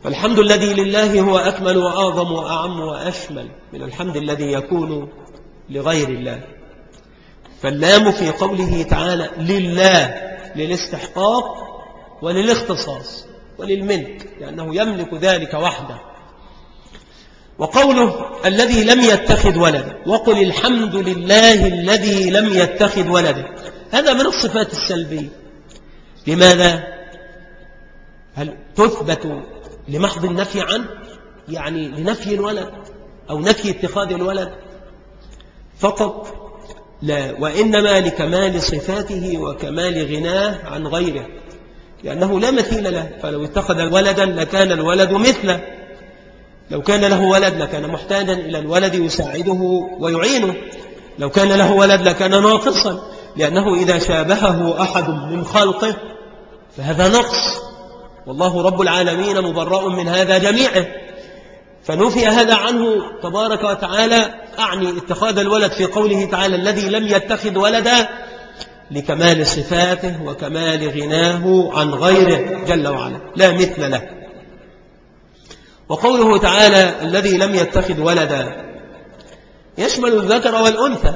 فالحمد الذي لله هو أكمل وأعظم وأعم وأشمل من الحمد الذي يكون لغير الله. فاللام في قوله تعالى لله للاستحقاق وللاختصاص وللملك لأنه يملك ذلك وحده. وقوله الذي لم يتخذ ولدا. وقل الحمد لله الذي لم يتخذ ولدا. هذا من الصفات السلبية. لماذا؟ هل تثبت لمحض النفي عنه يعني لنفي الولد أو نفي اتخاذ الولد؟ فقط لا. وإنما لكمال صفاته وكمال غناه عن غيره. لأنه لا مثيل له. فلو اتخذ ولدا لكان الولد مثله. لو كان له ولد لكان محتاجا إلى الولد يساعده ويعينه. لو كان له ولد لكان ناقصا لأنه إذا شابهه أحد من خلقه فهذا نقص. والله رب العالمين مبرأ من هذا جميعه. فنفي هذا عنه. تبارك وتعالى أعني اتخاذ الولد في قوله تعالى الذي لم يتخذ ولدا لكمال صفاته وكمال غناه عن غيره جل وعلا. لا مثل له. وقوله تعالى الذي لم يتخذ ولدا يشمل الذكر والأنثى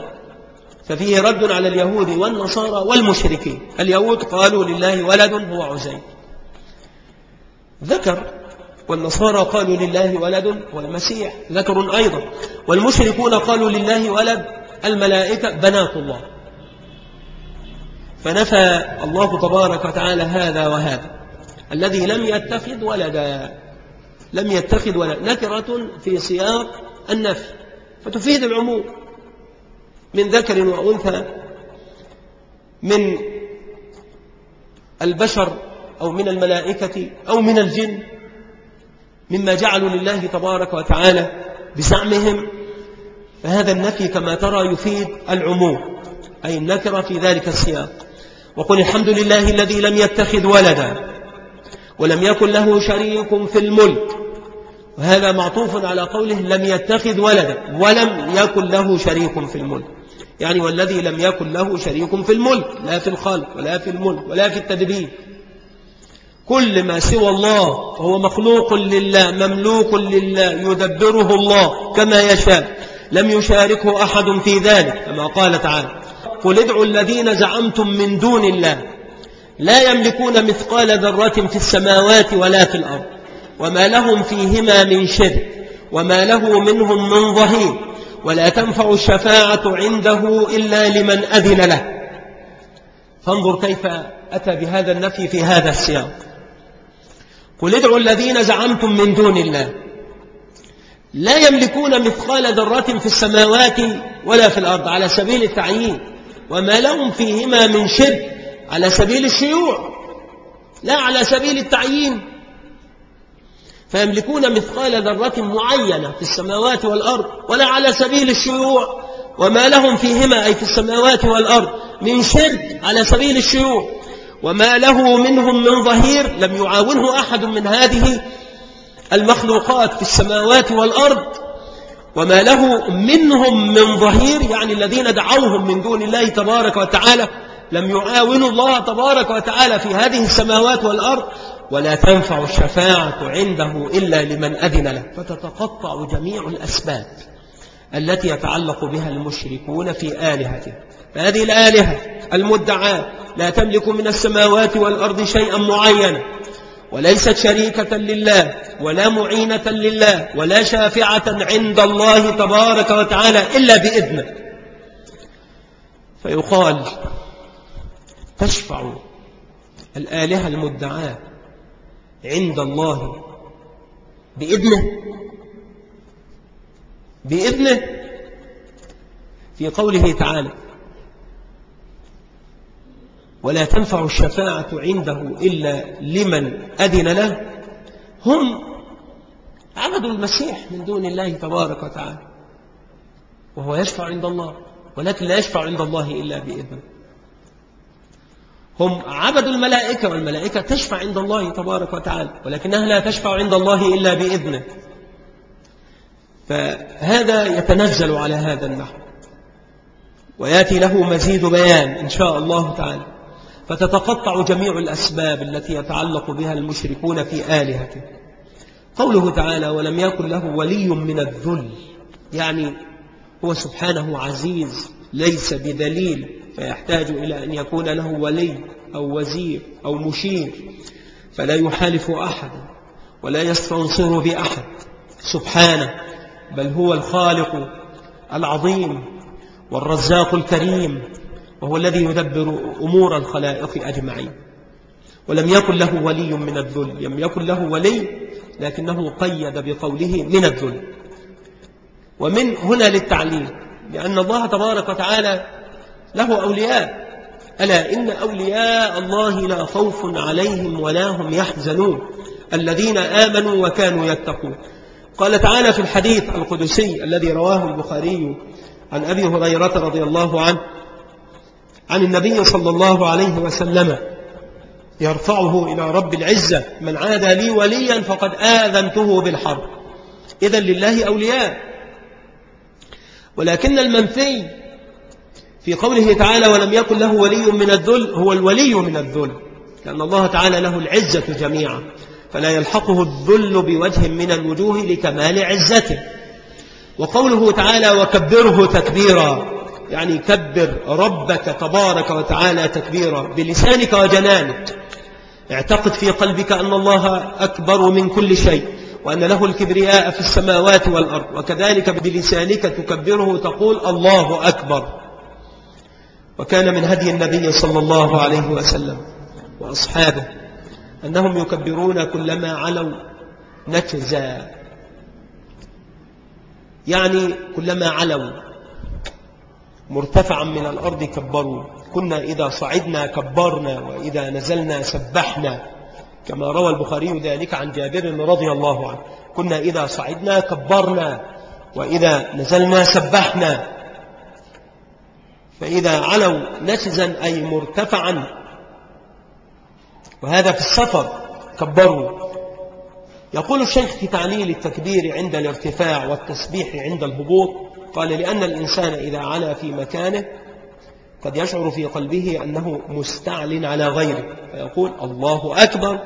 ففيه رد على اليهود والنصارى والمشركين. اليهود قالوا لله ولد هو عزيز ذكر والنصارى قالوا لله ولد والمسيح ذكر أيضا. والمشركون قالوا لله ولد الملائكة بنات الله. فنفى الله تبارك وتعالى هذا وهذا. الذي لم يتخذ ولدا. لم يتخذ ولد نكرة في سياق النفي فتفيد العموم من ذكر وأنثى من البشر أو من الملائكة أو من الجن مما جعلوا لله تبارك وتعالى بزعمهم فهذا النفي كما ترى يفيد العموم أي النكرة في ذلك السياق. وقل الحمد لله الذي لم يتخذ ولدا. ولم يكن له شريك في الملك. وهذا معطوف على قوله لم يتخذ ولدا ولم يكن له شريك في الملك. يعني والذي لم يكن له شريك في الملك لا في الخلق ولا في الملك ولا في التدبير. كل ما سوى الله هو مخلوق لله مملوك لله يدبره الله كما يشاء. لم يشاركه أحد في ذلك كما قال تعالى قل ادعوا الذين زعمتم من دون الله لا يملكون مثقال ذرة في السماوات ولا في الأرض وما لهم فيهما من شرك وما له منهم من ظهير ولا تنفع الشفاعة عنده إلا لمن أذن له. فانظر كيف أتى بهذا النفي في هذا السياق. قل ادعوا الذين زعمتم من دون الله. لا يملكون مثقال ذرة في السماوات ولا في الأرض على سبيل التعيين وما لهم فيهما من شرك على سبيل الشيوع لا على سبيل التعيين. فيملكون مثقال ذرة معينة في السماوات والأرض ولا على سبيل الشيوع. وما لهم فيهما أي في السماوات والأرض من شرك على سبيل الشيوع. وما له منهم من ظهير لم يعاونه أحد من هذه المخلوقات في السماوات والأرض. وما له منهم من ظهير يعني الذين دعوهم من دون الله تبارك وتعالى لم يعاونوا الله تبارك وتعالى في هذه السماوات والأرض ولا تنفع الشفاعة عنده إلا لمن أذن له. فتتقطع جميع الأسباب التي يتعلق بها المشركون في آلهته. فهذه الآلهة المدعاة لا تملك من السماوات والأرض شيئا معينا وليست شريكة لله ولا معينة لله ولا شافعة عند الله تبارك وتعالى إلا بإذنه. فيقال تشفع الآلهة المدعاة عند الله بإذنه بإذنه في قوله تعالى ولا تنفع الشفاعة عنده إلا لمن أذن له. هم عبدوا المسيح من دون الله تبارك وتعالى وهو يشفع عند الله ولكن لا يشفع عند الله إلا بإذنه. هم عبدوا الملائكة والملائكة تشفع عند الله تبارك وتعالى ولكنها لا تشفع عند الله إلا بإذنه. فهذا يتنزل على هذا النحو ويأتي له مزيد بيان إن شاء الله تعالى. فتتقطع جميع الأسباب التي يتعلق بها المشركون في آلهته قوله تعالى ولم يكن له ولي من الذل يعني هو سبحانه عزيز ليس بدليل. فيحتاج إلى أن يكون له ولي أو وزير أو مشير فلا يحالف أحد ولا يستنصر بأحد. سبحانه بل هو الخالق العظيم والرزاق الكريم وهو الذي يدبر أمور الخلائق أجمعين. ولم يكن له ولي من الذل لم يكن له ولي لكنه قيد بقوله من الذل. ومن هنا للتعليل لأن الله تبارك وتعالى له أولياء. ألا إن أولياء الله لا خوف عليهم ولا هم يحزنون. الذين آمنوا وكانوا يتقون. قال تعالى في الحديث القدسي الذي رواه البخاري عن أبي هريرة رضي الله عنه عن النبي صلى الله عليه وسلم يرفعه إلى رب العزة من عاد لي وليا فقد آذنته بالحرب. إذا لله أولياء. ولكن المنفي في قوله تعالى ولم يكن له ولي من الذل هو الولي من الذل لأن الله تعالى له العزة جميعا فلا يلحقه الذل بوجه من الوجوه لكمال عزته. وقوله تعالى وكبره تكبيرا يعني كبر ربك تبارك وتعالى تكبيرا بلسانك وجنانك. اعتقد في قلبك أن الله أكبر من كل شيء وأن له الكبرياء في السماوات والأرض وكذلك بلسانك تكبره تقول الله أكبر وكان من هدي النبي صلى الله عليه وسلم وأصحابه أنهم يكبرون كلما علوا نتزا يعني كلما علوا مرتفعا من الأرض كبروا. كنا إذا صعدنا كبرنا وإذا نزلنا سبحنا. كما روى البخاري ذلك عن جابر رضي الله عنه. كنا إذا صعدنا كبرنا وإذا نزلنا سبحنا. فإذا علوا نسزا أي مرتفعا وهذا في السفر كبروا. يقول الشيخ في تعليل التكبير عند الارتفاع والتسبيح عند الهبوط قال لأن الإنسان إذا علا في مكانه قد يشعر في قلبه أنه مستعل على غيره. فيقول الله أكبر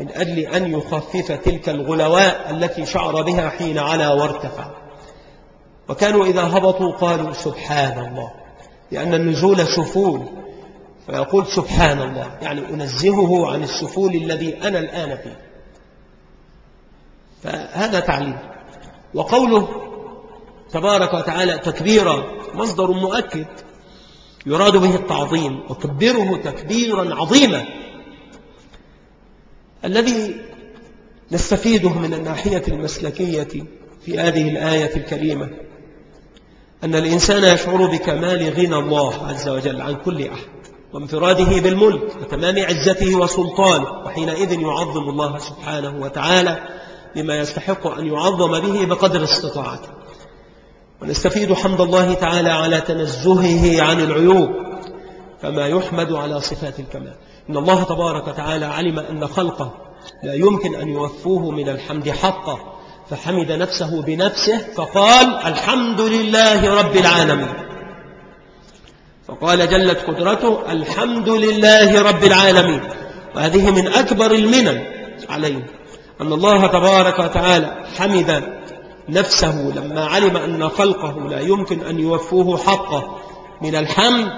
من أجل أن يخفف تلك الغلواء التي شعر بها حين علا وارتفع. وكانوا إذا هبطوا قالوا سبحان الله. لأن النزول سفول. فيقول سبحان الله يعني أنزهه عن السفول الذي أنا الآن فيه. فهذا تعليم وقوله تبارك وتعالى تكبيرا مصدر مؤكد. يراد به التعظيم وكبره تكبيرا عظيما. الذي نستفيده من الناحية المسلكية في هذه الآية الكريمة أن الإنسان يشعر بكمال غنى الله عز وجل عن كل أحد وانفراده بالملك وتمام عزته وسلطانه وحينئذ يعظم الله سبحانه وتعالى بما يستحق أن يعظم به بقدر استطاعته. ونستفيد حمد الله تعالى على تنزهه عن العيوب فما يحمد على صفات الكمال. إن الله تبارك وتعالى علم أن خلقه لا يمكن أن يوفوه من الحمد حقه. فحمد نفسه بنفسه فقال الحمد لله رب العالمين. فقال جلت قدرته الحمد لله رب العالمين. وهذه من أكبر المنن عليه. أن الله تبارك وتعالى حمد نفسه لما علم أن خلقه لا يمكن أن يوفوه حقه من الحمد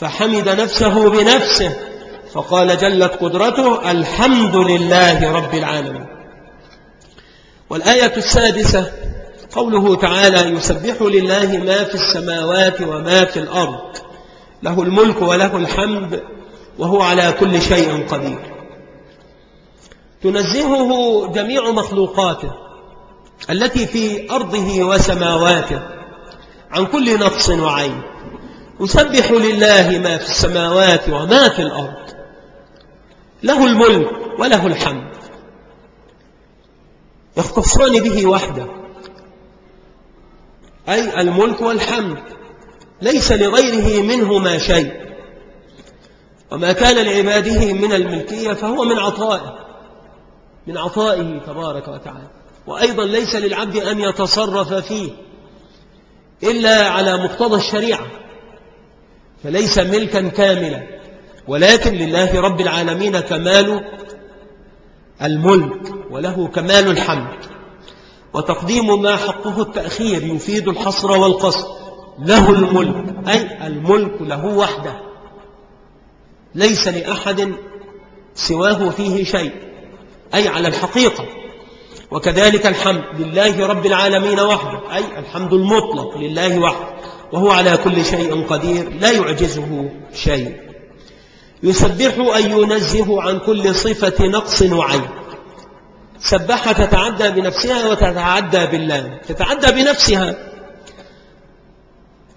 فحمد نفسه بنفسه. فقال جلت قدرته الحمد لله رب العالمين. والآية السادسة قوله تعالى يسبح لله ما في السماوات وما في الأرض له الملك وله الحمد وهو على كل شيء قدير. تنزهه جميع مخلوقاته التي في أرضه وسماواته عن كل نقص وعين. يسبح لله ما في السماوات وما في الأرض له الملك وله الحمد. يختصان به وحده. أي الملك والحمد. ليس لغيره منهما شيء. وما كان لعباده من الملكية فهو من عطائه. من عطائه تبارك وتعالى. وأيضا ليس للعبد أن يتصرف فيه إلا على مقتضى الشريعة. فليس ملكا كاملا. ولكن لله رب العالمين كمال الملك. وله كمال الحمد. وتقديم ما حقه التأخير يفيد الحصر والقصر. له الملك أي الملك له وحده. ليس لأحد سواه فيه شيء أي على الحقيقة. وكذلك الحمد لله رب العالمين وحده أي الحمد المطلق لله وحده. وهو على كل شيء قدير لا يعجزه شيء. يسبح أن ينزه عن كل صفة نقص وعين سبح تتعدى بنفسها وتتعدى بالله. تتعدى بنفسها.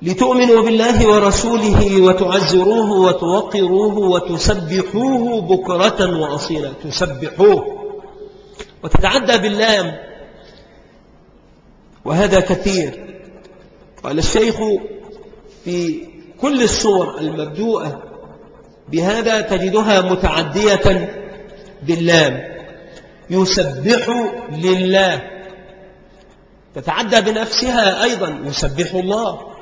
لتؤمنوا بالله ورسوله وتعزروه وتوقروه وتسبحوه بكرة وأصيلا. تسبحوه. وتتعدى باللام وهذا كثير. قال الشيخ في كل الصور المبدوءة بهذا تجدها متعدية باللام. يسبح لله. تتعدى بنفسها أيضا. يسبح الله.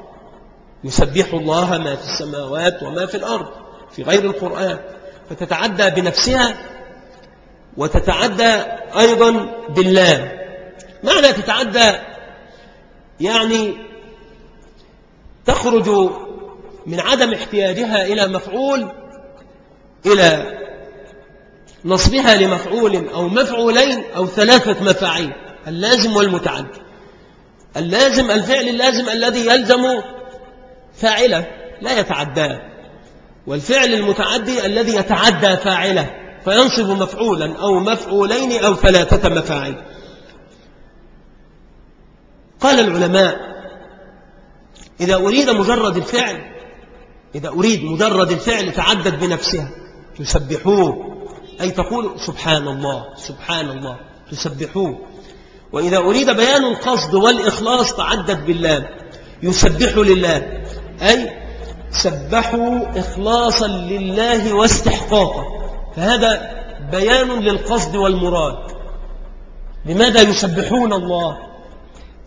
يسبح الله ما في السماوات وما في الأرض في غير القرآن. فتتعدى بنفسها وتتعدى أيضا بالله. معنى تتعدى؟ يعني تخرج من عدم احتياجها إلى مفعول إلى نصبها لمفعول أو مفعولين أو ثلاثة مفاعيل اللازم والمتعدي اللازم الفعل اللازم الذي يلزم فاعله لا يتعداه والفعل المتعدي الذي يتعدى فاعله فينصب مفعولا أو مفعولين أو ثلاثة مفاعيل. قال العلماء إذا أريد مجرد الفعل إذا أريد مجرد الفعل تعدد بنفسها تسبحوه أي تقول سبحان الله سبحان الله تسبحوه. وإذا أريد بيان القصد والإخلاص تعدد بالله يسبح لله أي سبحوا إخلاصا لله واستحقاقا فهذا بيان للقصد والمراد. لماذا يسبحون الله؟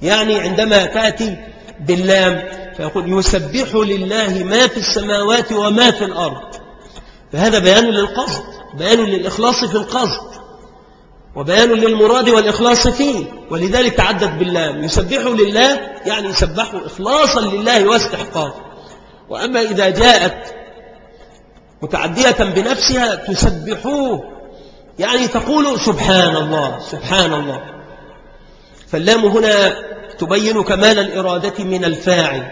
يعني عندما تأتي باللام فيقول يسبح لله ما في السماوات وما في الأرض. فهذا بيان للقصد. بيان للإخلاص في القصد وبيان للمراد والإخلاص فيه ولذلك تعدد بالله يسبح لله يعني يسبح إخلاصا لله واستحقاقا وأما إذا جاءت متعدية بنفسها تسبحوه يعني تقول سبحان الله سبحان الله فاللام هنا تبين كمال الإرادة من الفاعل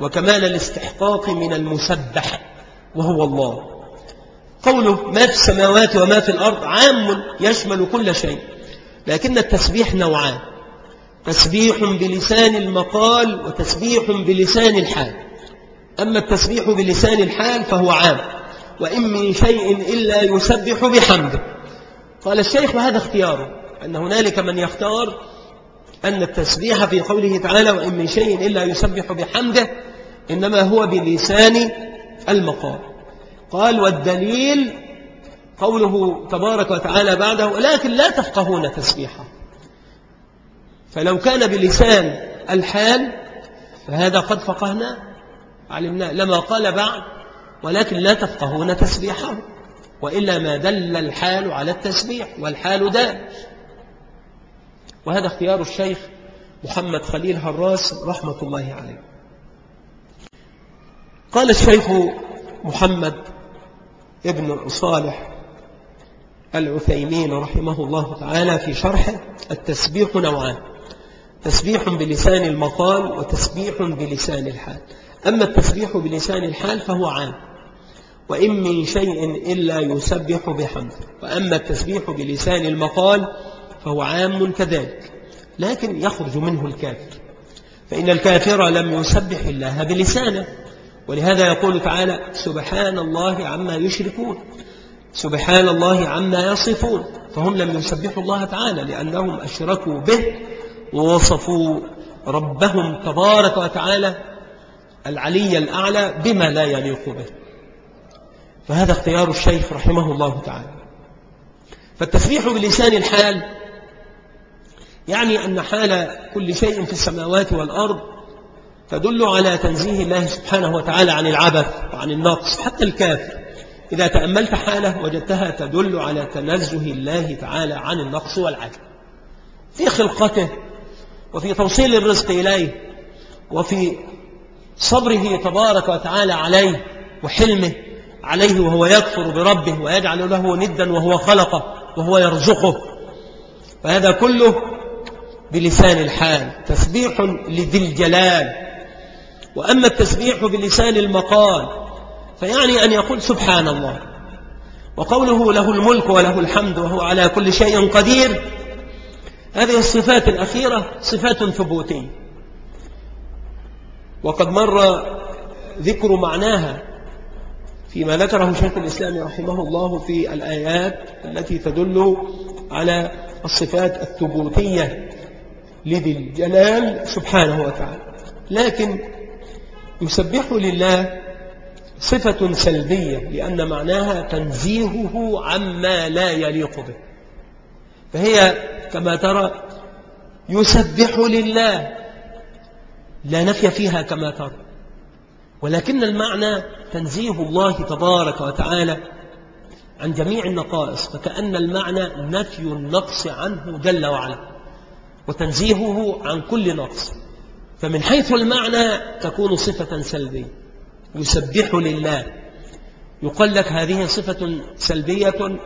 وكمال الاستحقاق من المسبح وهو الله. قوله ما في السماوات وما في الأرض عام يشمل كل شيء لكن التسبيح نوعان تسبيح بلسان المقال وتسبيح بلسان الحال أما التسبيح بلسان الحال فهو عام وإن من شيء إلا يسبح بحمده. قال الشيخ وهذا اختياره أن هنالك من يختار أن التسبيح في قوله تعالى وإن من شيء إلا يسبح بحمده إنما هو بلسان المقال. قال والدليل قوله تبارك وتعالى بعده لكن لا تفقهون تسبيحه. فلو كان بلسان الحال فهذا قد فقهنا علمنا لما قال بعد ولكن لا تفقهون تسبيحه. وإلا ما دل الحال على التسبيح والحال دال. وهذا اختيار الشيخ محمد خليل هراس رحمة الله عليه. قال الشيخ محمد ابن صالح العثيمين رحمه الله تعالى في شرحه التسبيح نوعان تسبيح بلسان المقال وتسبيح بلسان الحال. أما التسبيح بلسان الحال فهو عام وإن من شيء إلا يسبح بحمده. وأما التسبيح بلسان المقال فهو عام كذلك لكن يخرج منه الكافر فإن الكافر لم يسبح الله بلسانه. ولهذا يقول تعالى سبحان الله عما يشركون سبحان الله عما يصفون فهم لم يسبحوا الله تعالى لأنهم أشركوا به ووصفوا ربهم تبارك وتعالى العلي الأعلى بما لا يليق به. فهذا اختيار الشيخ رحمه الله تعالى. فالتسبيح بلسان الحال يعني أن حال كل شيء في السماوات والأرض تدل على تنزيه الله سبحانه وتعالى عن العبث وعن النقص حتى الكافر. إذا تأملت حاله وجدتها تدل على تنزه الله تعالى عن النقص والعجب. في خلقته وفي توصيل الرزق إليه وفي صبره تبارك وتعالى عليه وحلمه عليه وهو يكفر بربه ويجعل له ندا وهو خلقه وهو يرزقه. فهذا كله بلسان الحال تسبيح لذي الجلال. وأما التسبيح بلسان المقال فيعني أن يقول سبحان الله. وقوله له الملك وله الحمد وهو على كل شيء قدير هذه الصفات الأخيرة صفات ثبوتية وقد مر ذكر معناها فيما ذكره شيخ الإسلام رحمه الله في الآيات التي تدل على الصفات الثبوتية لذي الجلال سبحانه وتعالى. لكن يسبح لله صفة سلبية لأن معناها تنزيهه عما لا يليق به. فهي كما ترى يسبح لله لا نفي فيها كما ترى. ولكن المعنى تنزيه الله تبارك وتعالى عن جميع النقائص فكأن المعنى نفي النقص عنه جل وعلا وتنزيهه عن كل نقص. فمن حيث المعنى تكون صفة سلبية. يسبح لله. يقول لك هذه صفة سلبية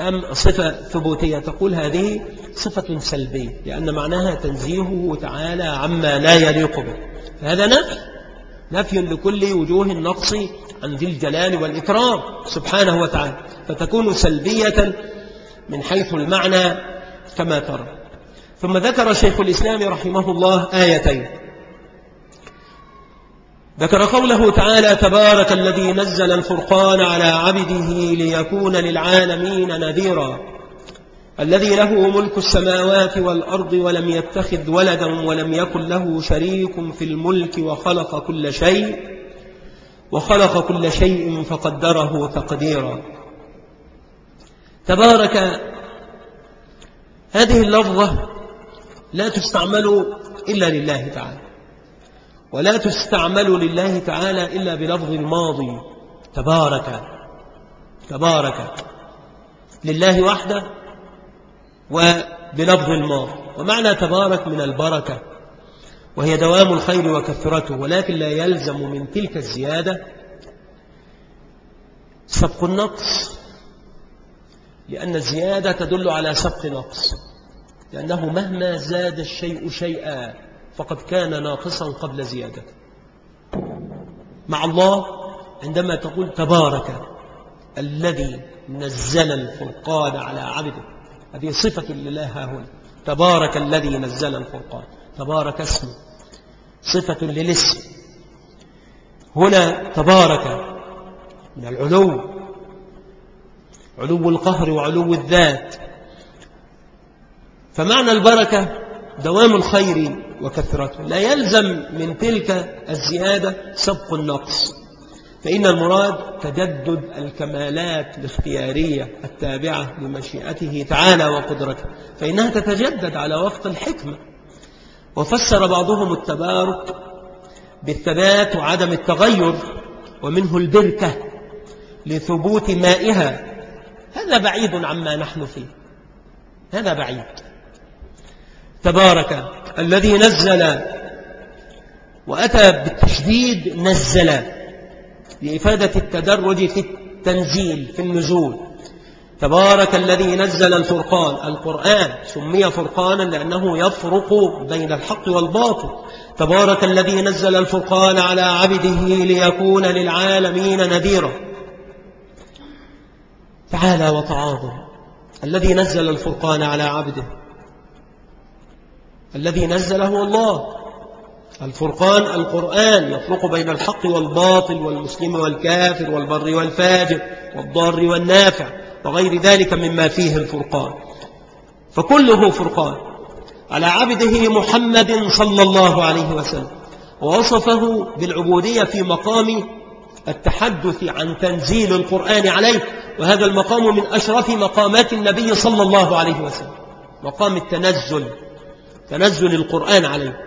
أم صفة ثبوتية؟ تقول هذه صفة سلبية لأن معناها تنزيهه تعالى عما لا يليق به. هذا نفي نفي لكل وجوه النقص عن ذي الجلال والإكرام سبحانه وتعالى. فتكون سلبية من حيث المعنى كما ترى. ثم ذكر شيخ الإسلام رحمه الله آيتين. ذكر قوله تعالى تبارك الذي نزل الفرقان على عبده ليكون للعالمين نذيرا. الذي له ملك السماوات والأرض ولم يتخذ ولدا ولم يكن له شريك في الملك وخلق كل شيء وخلق كل شيء فقدره تقديرا. تبارك هذه اللفظة لا تستعمل إلا لله تعالى. ولا تستعمل لله تعالى إلا بلفظ الماضي. تبارك. تبارك. لله وحده وبلفظ الماضي. ومعنى تبارك من البركة. وهي دوام الخير وكثرته. ولكن لا يلزم من تلك الزيادة سبق النقص. لأن الزيادة تدل على سبق نقص. لأنه مهما زاد الشيء شيئا فقد كان ناقصا قبل زيادته. مع الله عندما تقول تبارك الذي نزل الفرقان على عبده. هذه صفة لله هنا. تبارك الذي نزل الفرقان. تبارك اسمه صفة للاسم. هنا تبارك من العلو. علو القهر وعلو الذات. فمعنى البركة دوام الخير وكثرته. لا يلزم من تلك الزيادة سبق النقص. فإن المراد تجدد الكمالات الاختيارية التابعة لمشيئته تعالى وقدرته فإنها تتجدد على وفق الحكمة. وفسر بعضهم التبارك بالثبات وعدم التغير ومنه البركة لثبوت مائها. هذا بعيد عما نحن فيه. هذا بعيد. تبارك الذي نزل وأتى بالتشديد نزل لإفادة التدرج في التنزيل في النزول. تبارك الذي نزل الفرقان. القرآن سمي فرقانا لأنه يفرق بين الحق والباطل. تبارك الذي نزل الفرقان على عبده ليكون للعالمين نذيرا. تعالى وتعاظم. الذي نزل الفرقان على عبده. الذي نزله الله. الفرقان القرآن يفرق بين الحق والباطل والمسلم والكافر والبر والفاجر والضار والنافع وغير ذلك مما فيه الفرقان. فكله فرقان. على عبده محمد صلى الله عليه وسلم. ووصفه بالعبودية في مقام التحدث عن تنزيل القرآن عليه. وهذا المقام من أشرف مقامات النبي صلى الله عليه وسلم. مقام التنزل. تنزل القرآن عليه.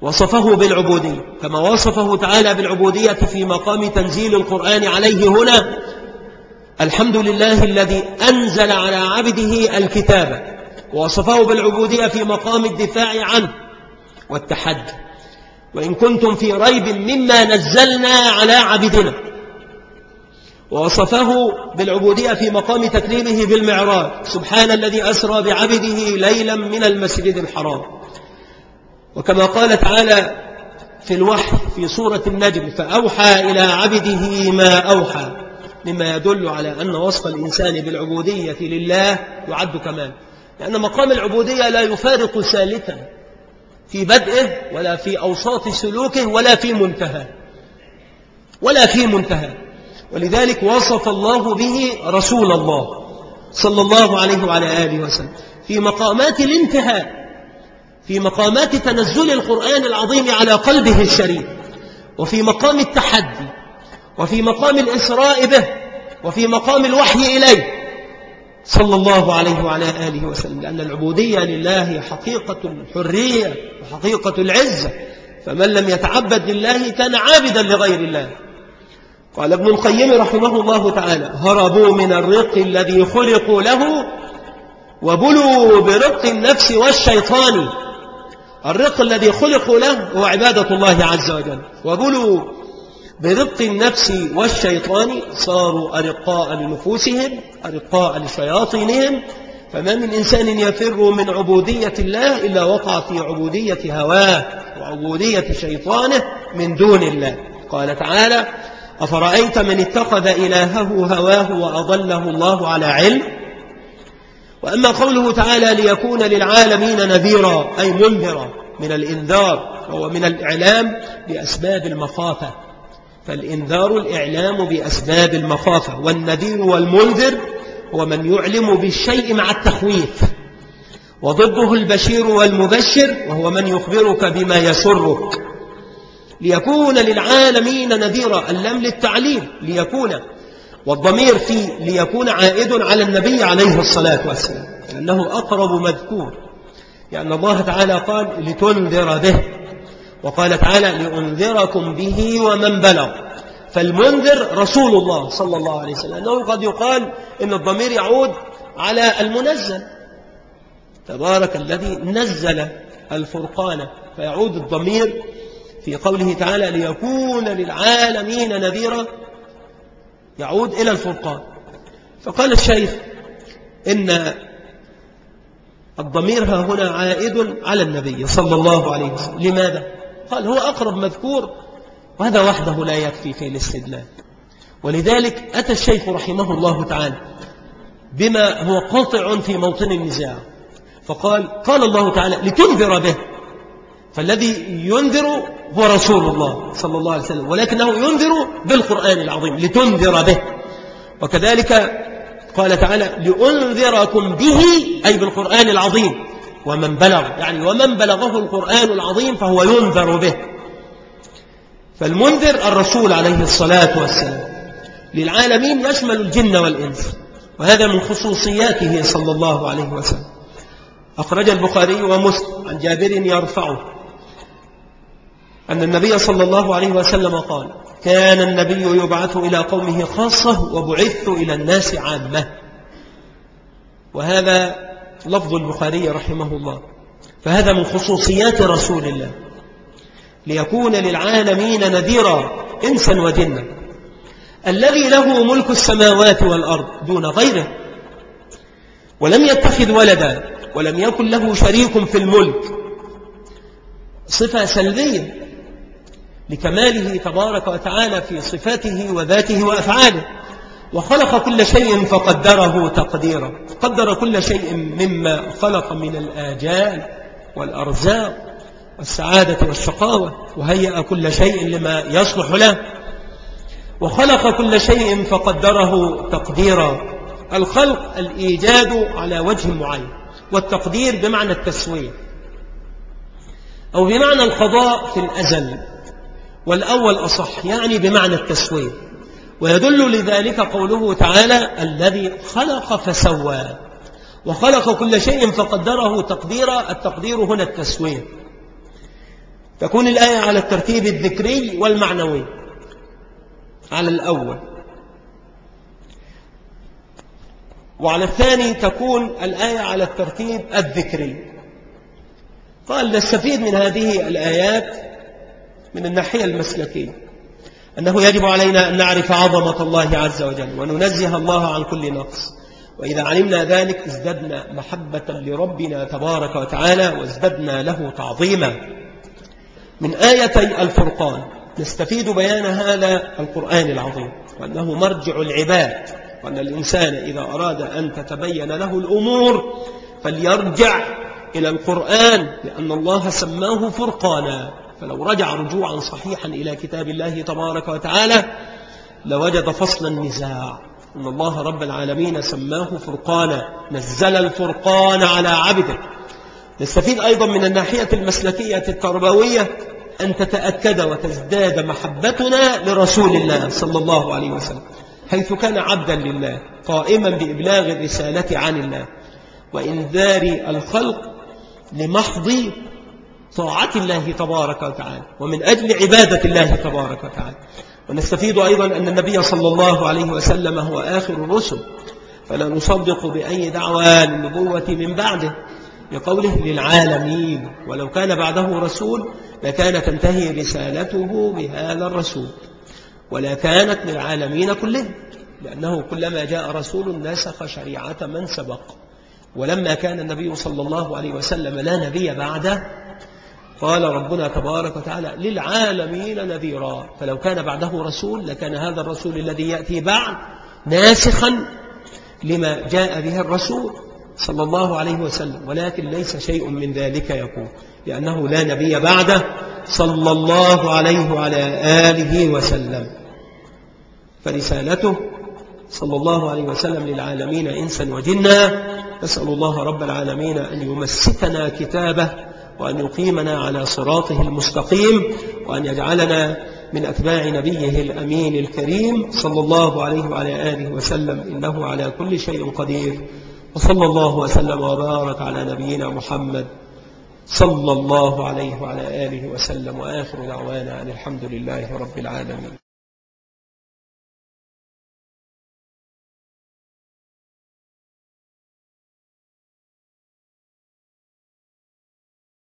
وصفه بالعبودية كما وصفه تعالى بالعبودية في مقام تنزيل القرآن عليه هنا. الحمد لله الذي أنزل على عبده الكتاب ووصفه بالعبودية في مقام الدفاع عنه والتحدي. وإن كنتم في ريب مما نزلنا على عبدنا. ووصفه بالعبودية في مقام تكريمه بالمعراج. سبحان الذي أسرى بعبده ليلا من المسجد الحرام. وكما قال تعالى في الوحي في سورة النجم فأوحى إلى عبده ما أوحى مما يدل على أن وصف الإنسان بالعبودية لله يعد كمال. لأن مقام العبودية لا يفارق سالكا في بدئه ولا في أوساط سلوكه ولا في منتهى. ولا في منتهى. ولذلك وصف الله به رسول الله صلى الله عليه وعلى آله وسلم. في مقامات الانتهاء في مقامات تنزل القرآن العظيم على قلبه الشريف وفي مقام التحدي وفي مقام الإسراء به وفي مقام الوحي إليه صلى الله عليه وعلى آله وسلم. لأن العبودية لله حقيقة الحرية وحقيقة العزة فمن لم يتعبد لله كان عابدا لغير الله. قال ابن القيم رحمه الله تعالى هربوا من الرق الذي خلقوا له وبلوا برق النفس والشيطان. الرق الذي خلقوا له هو عبادة الله عز وجل. وبلوا برق النفس والشيطان. صاروا أرقاء لنفوسهم أرقاء لشياطينهم. فما من إنسان يفر من عبودية الله إلا وقع في عبودية هواه وعبودية شيطانه من دون الله. قال تعالى أفرأيت من اتخذ إلهه هواه وأضله الله على علم؟ وأما قوله تعالى ليكون للعالمين نذيرا أي منذرا من الإنذار وهو من الإعلام بأسباب المخافة. فالإنذار الإعلام بأسباب المخافة. والنذير والمنذر هو من يعلم بالشيء مع التخويف. وضده البشير والمبشر وهو من يخبرك بما يسرك. ليكون للعالمين نذيرا. اللم للتعليم ليكون. والضمير في ليكون عائد على النبي عليه الصلاة والسلام. لأنه أقرب مذكور. لأن الله تعالى قال لتنذر به وقال تعالى لأنذركم به ومن بلغ فالمنذر رسول الله صلى الله عليه وسلم. أنه قد يقال إن الضمير يعود على المنزل. تبارك الذي نزل الفرقان. فيعود الضمير في قوله تعالى ليكون للعالمين نذيرا يعود إلى الفرقان. فقال الشيخ إن الضمير ها هنا عائد على النبي صلى الله عليه وسلم. لماذا؟ قال هو أقرب مذكور وهذا وحده لا يكفي في الاستدلال. ولذلك أتى الشيخ رحمه الله تعالى بما هو قاطع في موطن النزاع. فقال قال الله تعالى لتنذر به. فالذي ينذر هو رسول الله صلى الله عليه وسلم ولكنه ينذر بالقرآن العظيم لتنذر به. وكذلك قال تعالى لأنذركم به أي بالقرآن العظيم. ومن بلغ يعني ومن بلغه القرآن العظيم فهو ينذر به. فالمنذر الرسول عليه الصلاة والسلام. للعالمين يشمل الجن والإنس وهذا من خصوصياته صلى الله عليه وسلم. أخرج البخاري ومسلم. عن جابر يرفعه. أن النبي صلى الله عليه وسلم قال كان النبي يبعث إلى قومه خاصة وبعثت إلى الناس عامة. وهذا لفظ البخاري رحمه الله. فهذا من خصوصيات رسول الله. ليكون للعالمين نذيرا إنسا وجنا. الذي له ملك السماوات والأرض دون غيره. ولم يتخذ ولدا ولم يكن له شريك في الملك. صفة سلبية. لكماله تبارك وتعالى في صفاته وذاته وأفعاله. وخلق كل شيء فقدره تقديرا. قدر كل شيء مما خلق من الآجال والأرزاق والسعادة والشقاوة وهيأ كل شيء لما يصلح له. وخلق كل شيء فقدره تقديرا. الخلق الإيجاد على وجه معين والتقدير بمعنى التسوية. أو بمعنى القضاء في الأزل. والأول أصح يعني بمعنى التسوية. ويدل لذلك قوله تعالى الذي خلق فسوى. وخلق كل شيء فقدره تقديرا التقدير هنا التسوية. تكون الآية على الترتيب الذكري والمعنوي. على الأول. وعلى الثاني تكون الآية على الترتيب الذكري. قال نستفيد من هذه الآيات من الناحية المسلكية أنه يجب علينا أن نعرف عظمة الله عز وجل وننزه الله عن كل نقص. وإذا علمنا ذلك ازددنا محبة لربنا تبارك وتعالى وازددنا له تعظيما. من آيتي الفرقان نستفيد بيان هذا القرآن العظيم وأنه مرجع العباد وأن الإنسان إذا أراد أن تتبين له الأمور فليرجع إلى القرآن لأن الله سماه فرقانا. فلو رجع رجوعا صحيحا إلى كتاب الله تبارك وتعالى لوجد فصل النزاع. أن الله رب العالمين سماه فرقانا نزل الفرقان على عبده. نستفيد أيضا من الناحية المسلكية التربوية أن تتأكد وتزداد محبتنا لرسول الله صلى الله عليه وسلم حيث كان عبدا لله قائما بإبلاغ الرسالة عن الله. وإنذار الخلق لمحض طاعة الله تبارك وتعالى ومن أجل عبادة الله تبارك وتعالى. ونستفيد أيضا أن النبي صلى الله عليه وسلم هو آخر الرسل فلا نصدق بأي دعوى للنبوة من بعده بقوله للعالمين ولو كان بعده رسول لكان تنتهي رسالته بهذا الرسول ولا كانت للعالمين كلهم لأنه كلما جاء رسول نسخ شريعة من سبق. ولما كان النبي صلى الله عليه وسلم لا نبي بعده قال ربنا تبارك وتعالى للعالمين نذيرا. فلو كان بعده رسول لكان هذا الرسول الذي يأتي بعد ناسخا لما جاء به الرسول صلى الله عليه وسلم ولكن ليس شيء من ذلك يكون لأنه لا نبي بعده صلى الله عليه وعلى آله وسلم. فرسالته صلى الله عليه وسلم للعالمين إنسا وجنا نسأل الله رب العالمين أن يمسكنا كتابه وأن يقيمنا على صراطه المستقيم وأن يجعلنا من أتباع نبيه الأمين الكريم صلى الله عليه وعلى آله وسلم إنه على كل شيء قدير وصلى الله وسلم وبارك على نبينا محمد صلى الله عليه وعلى آله وسلم وآخر دعوانا أن الحمد لله رب العالمين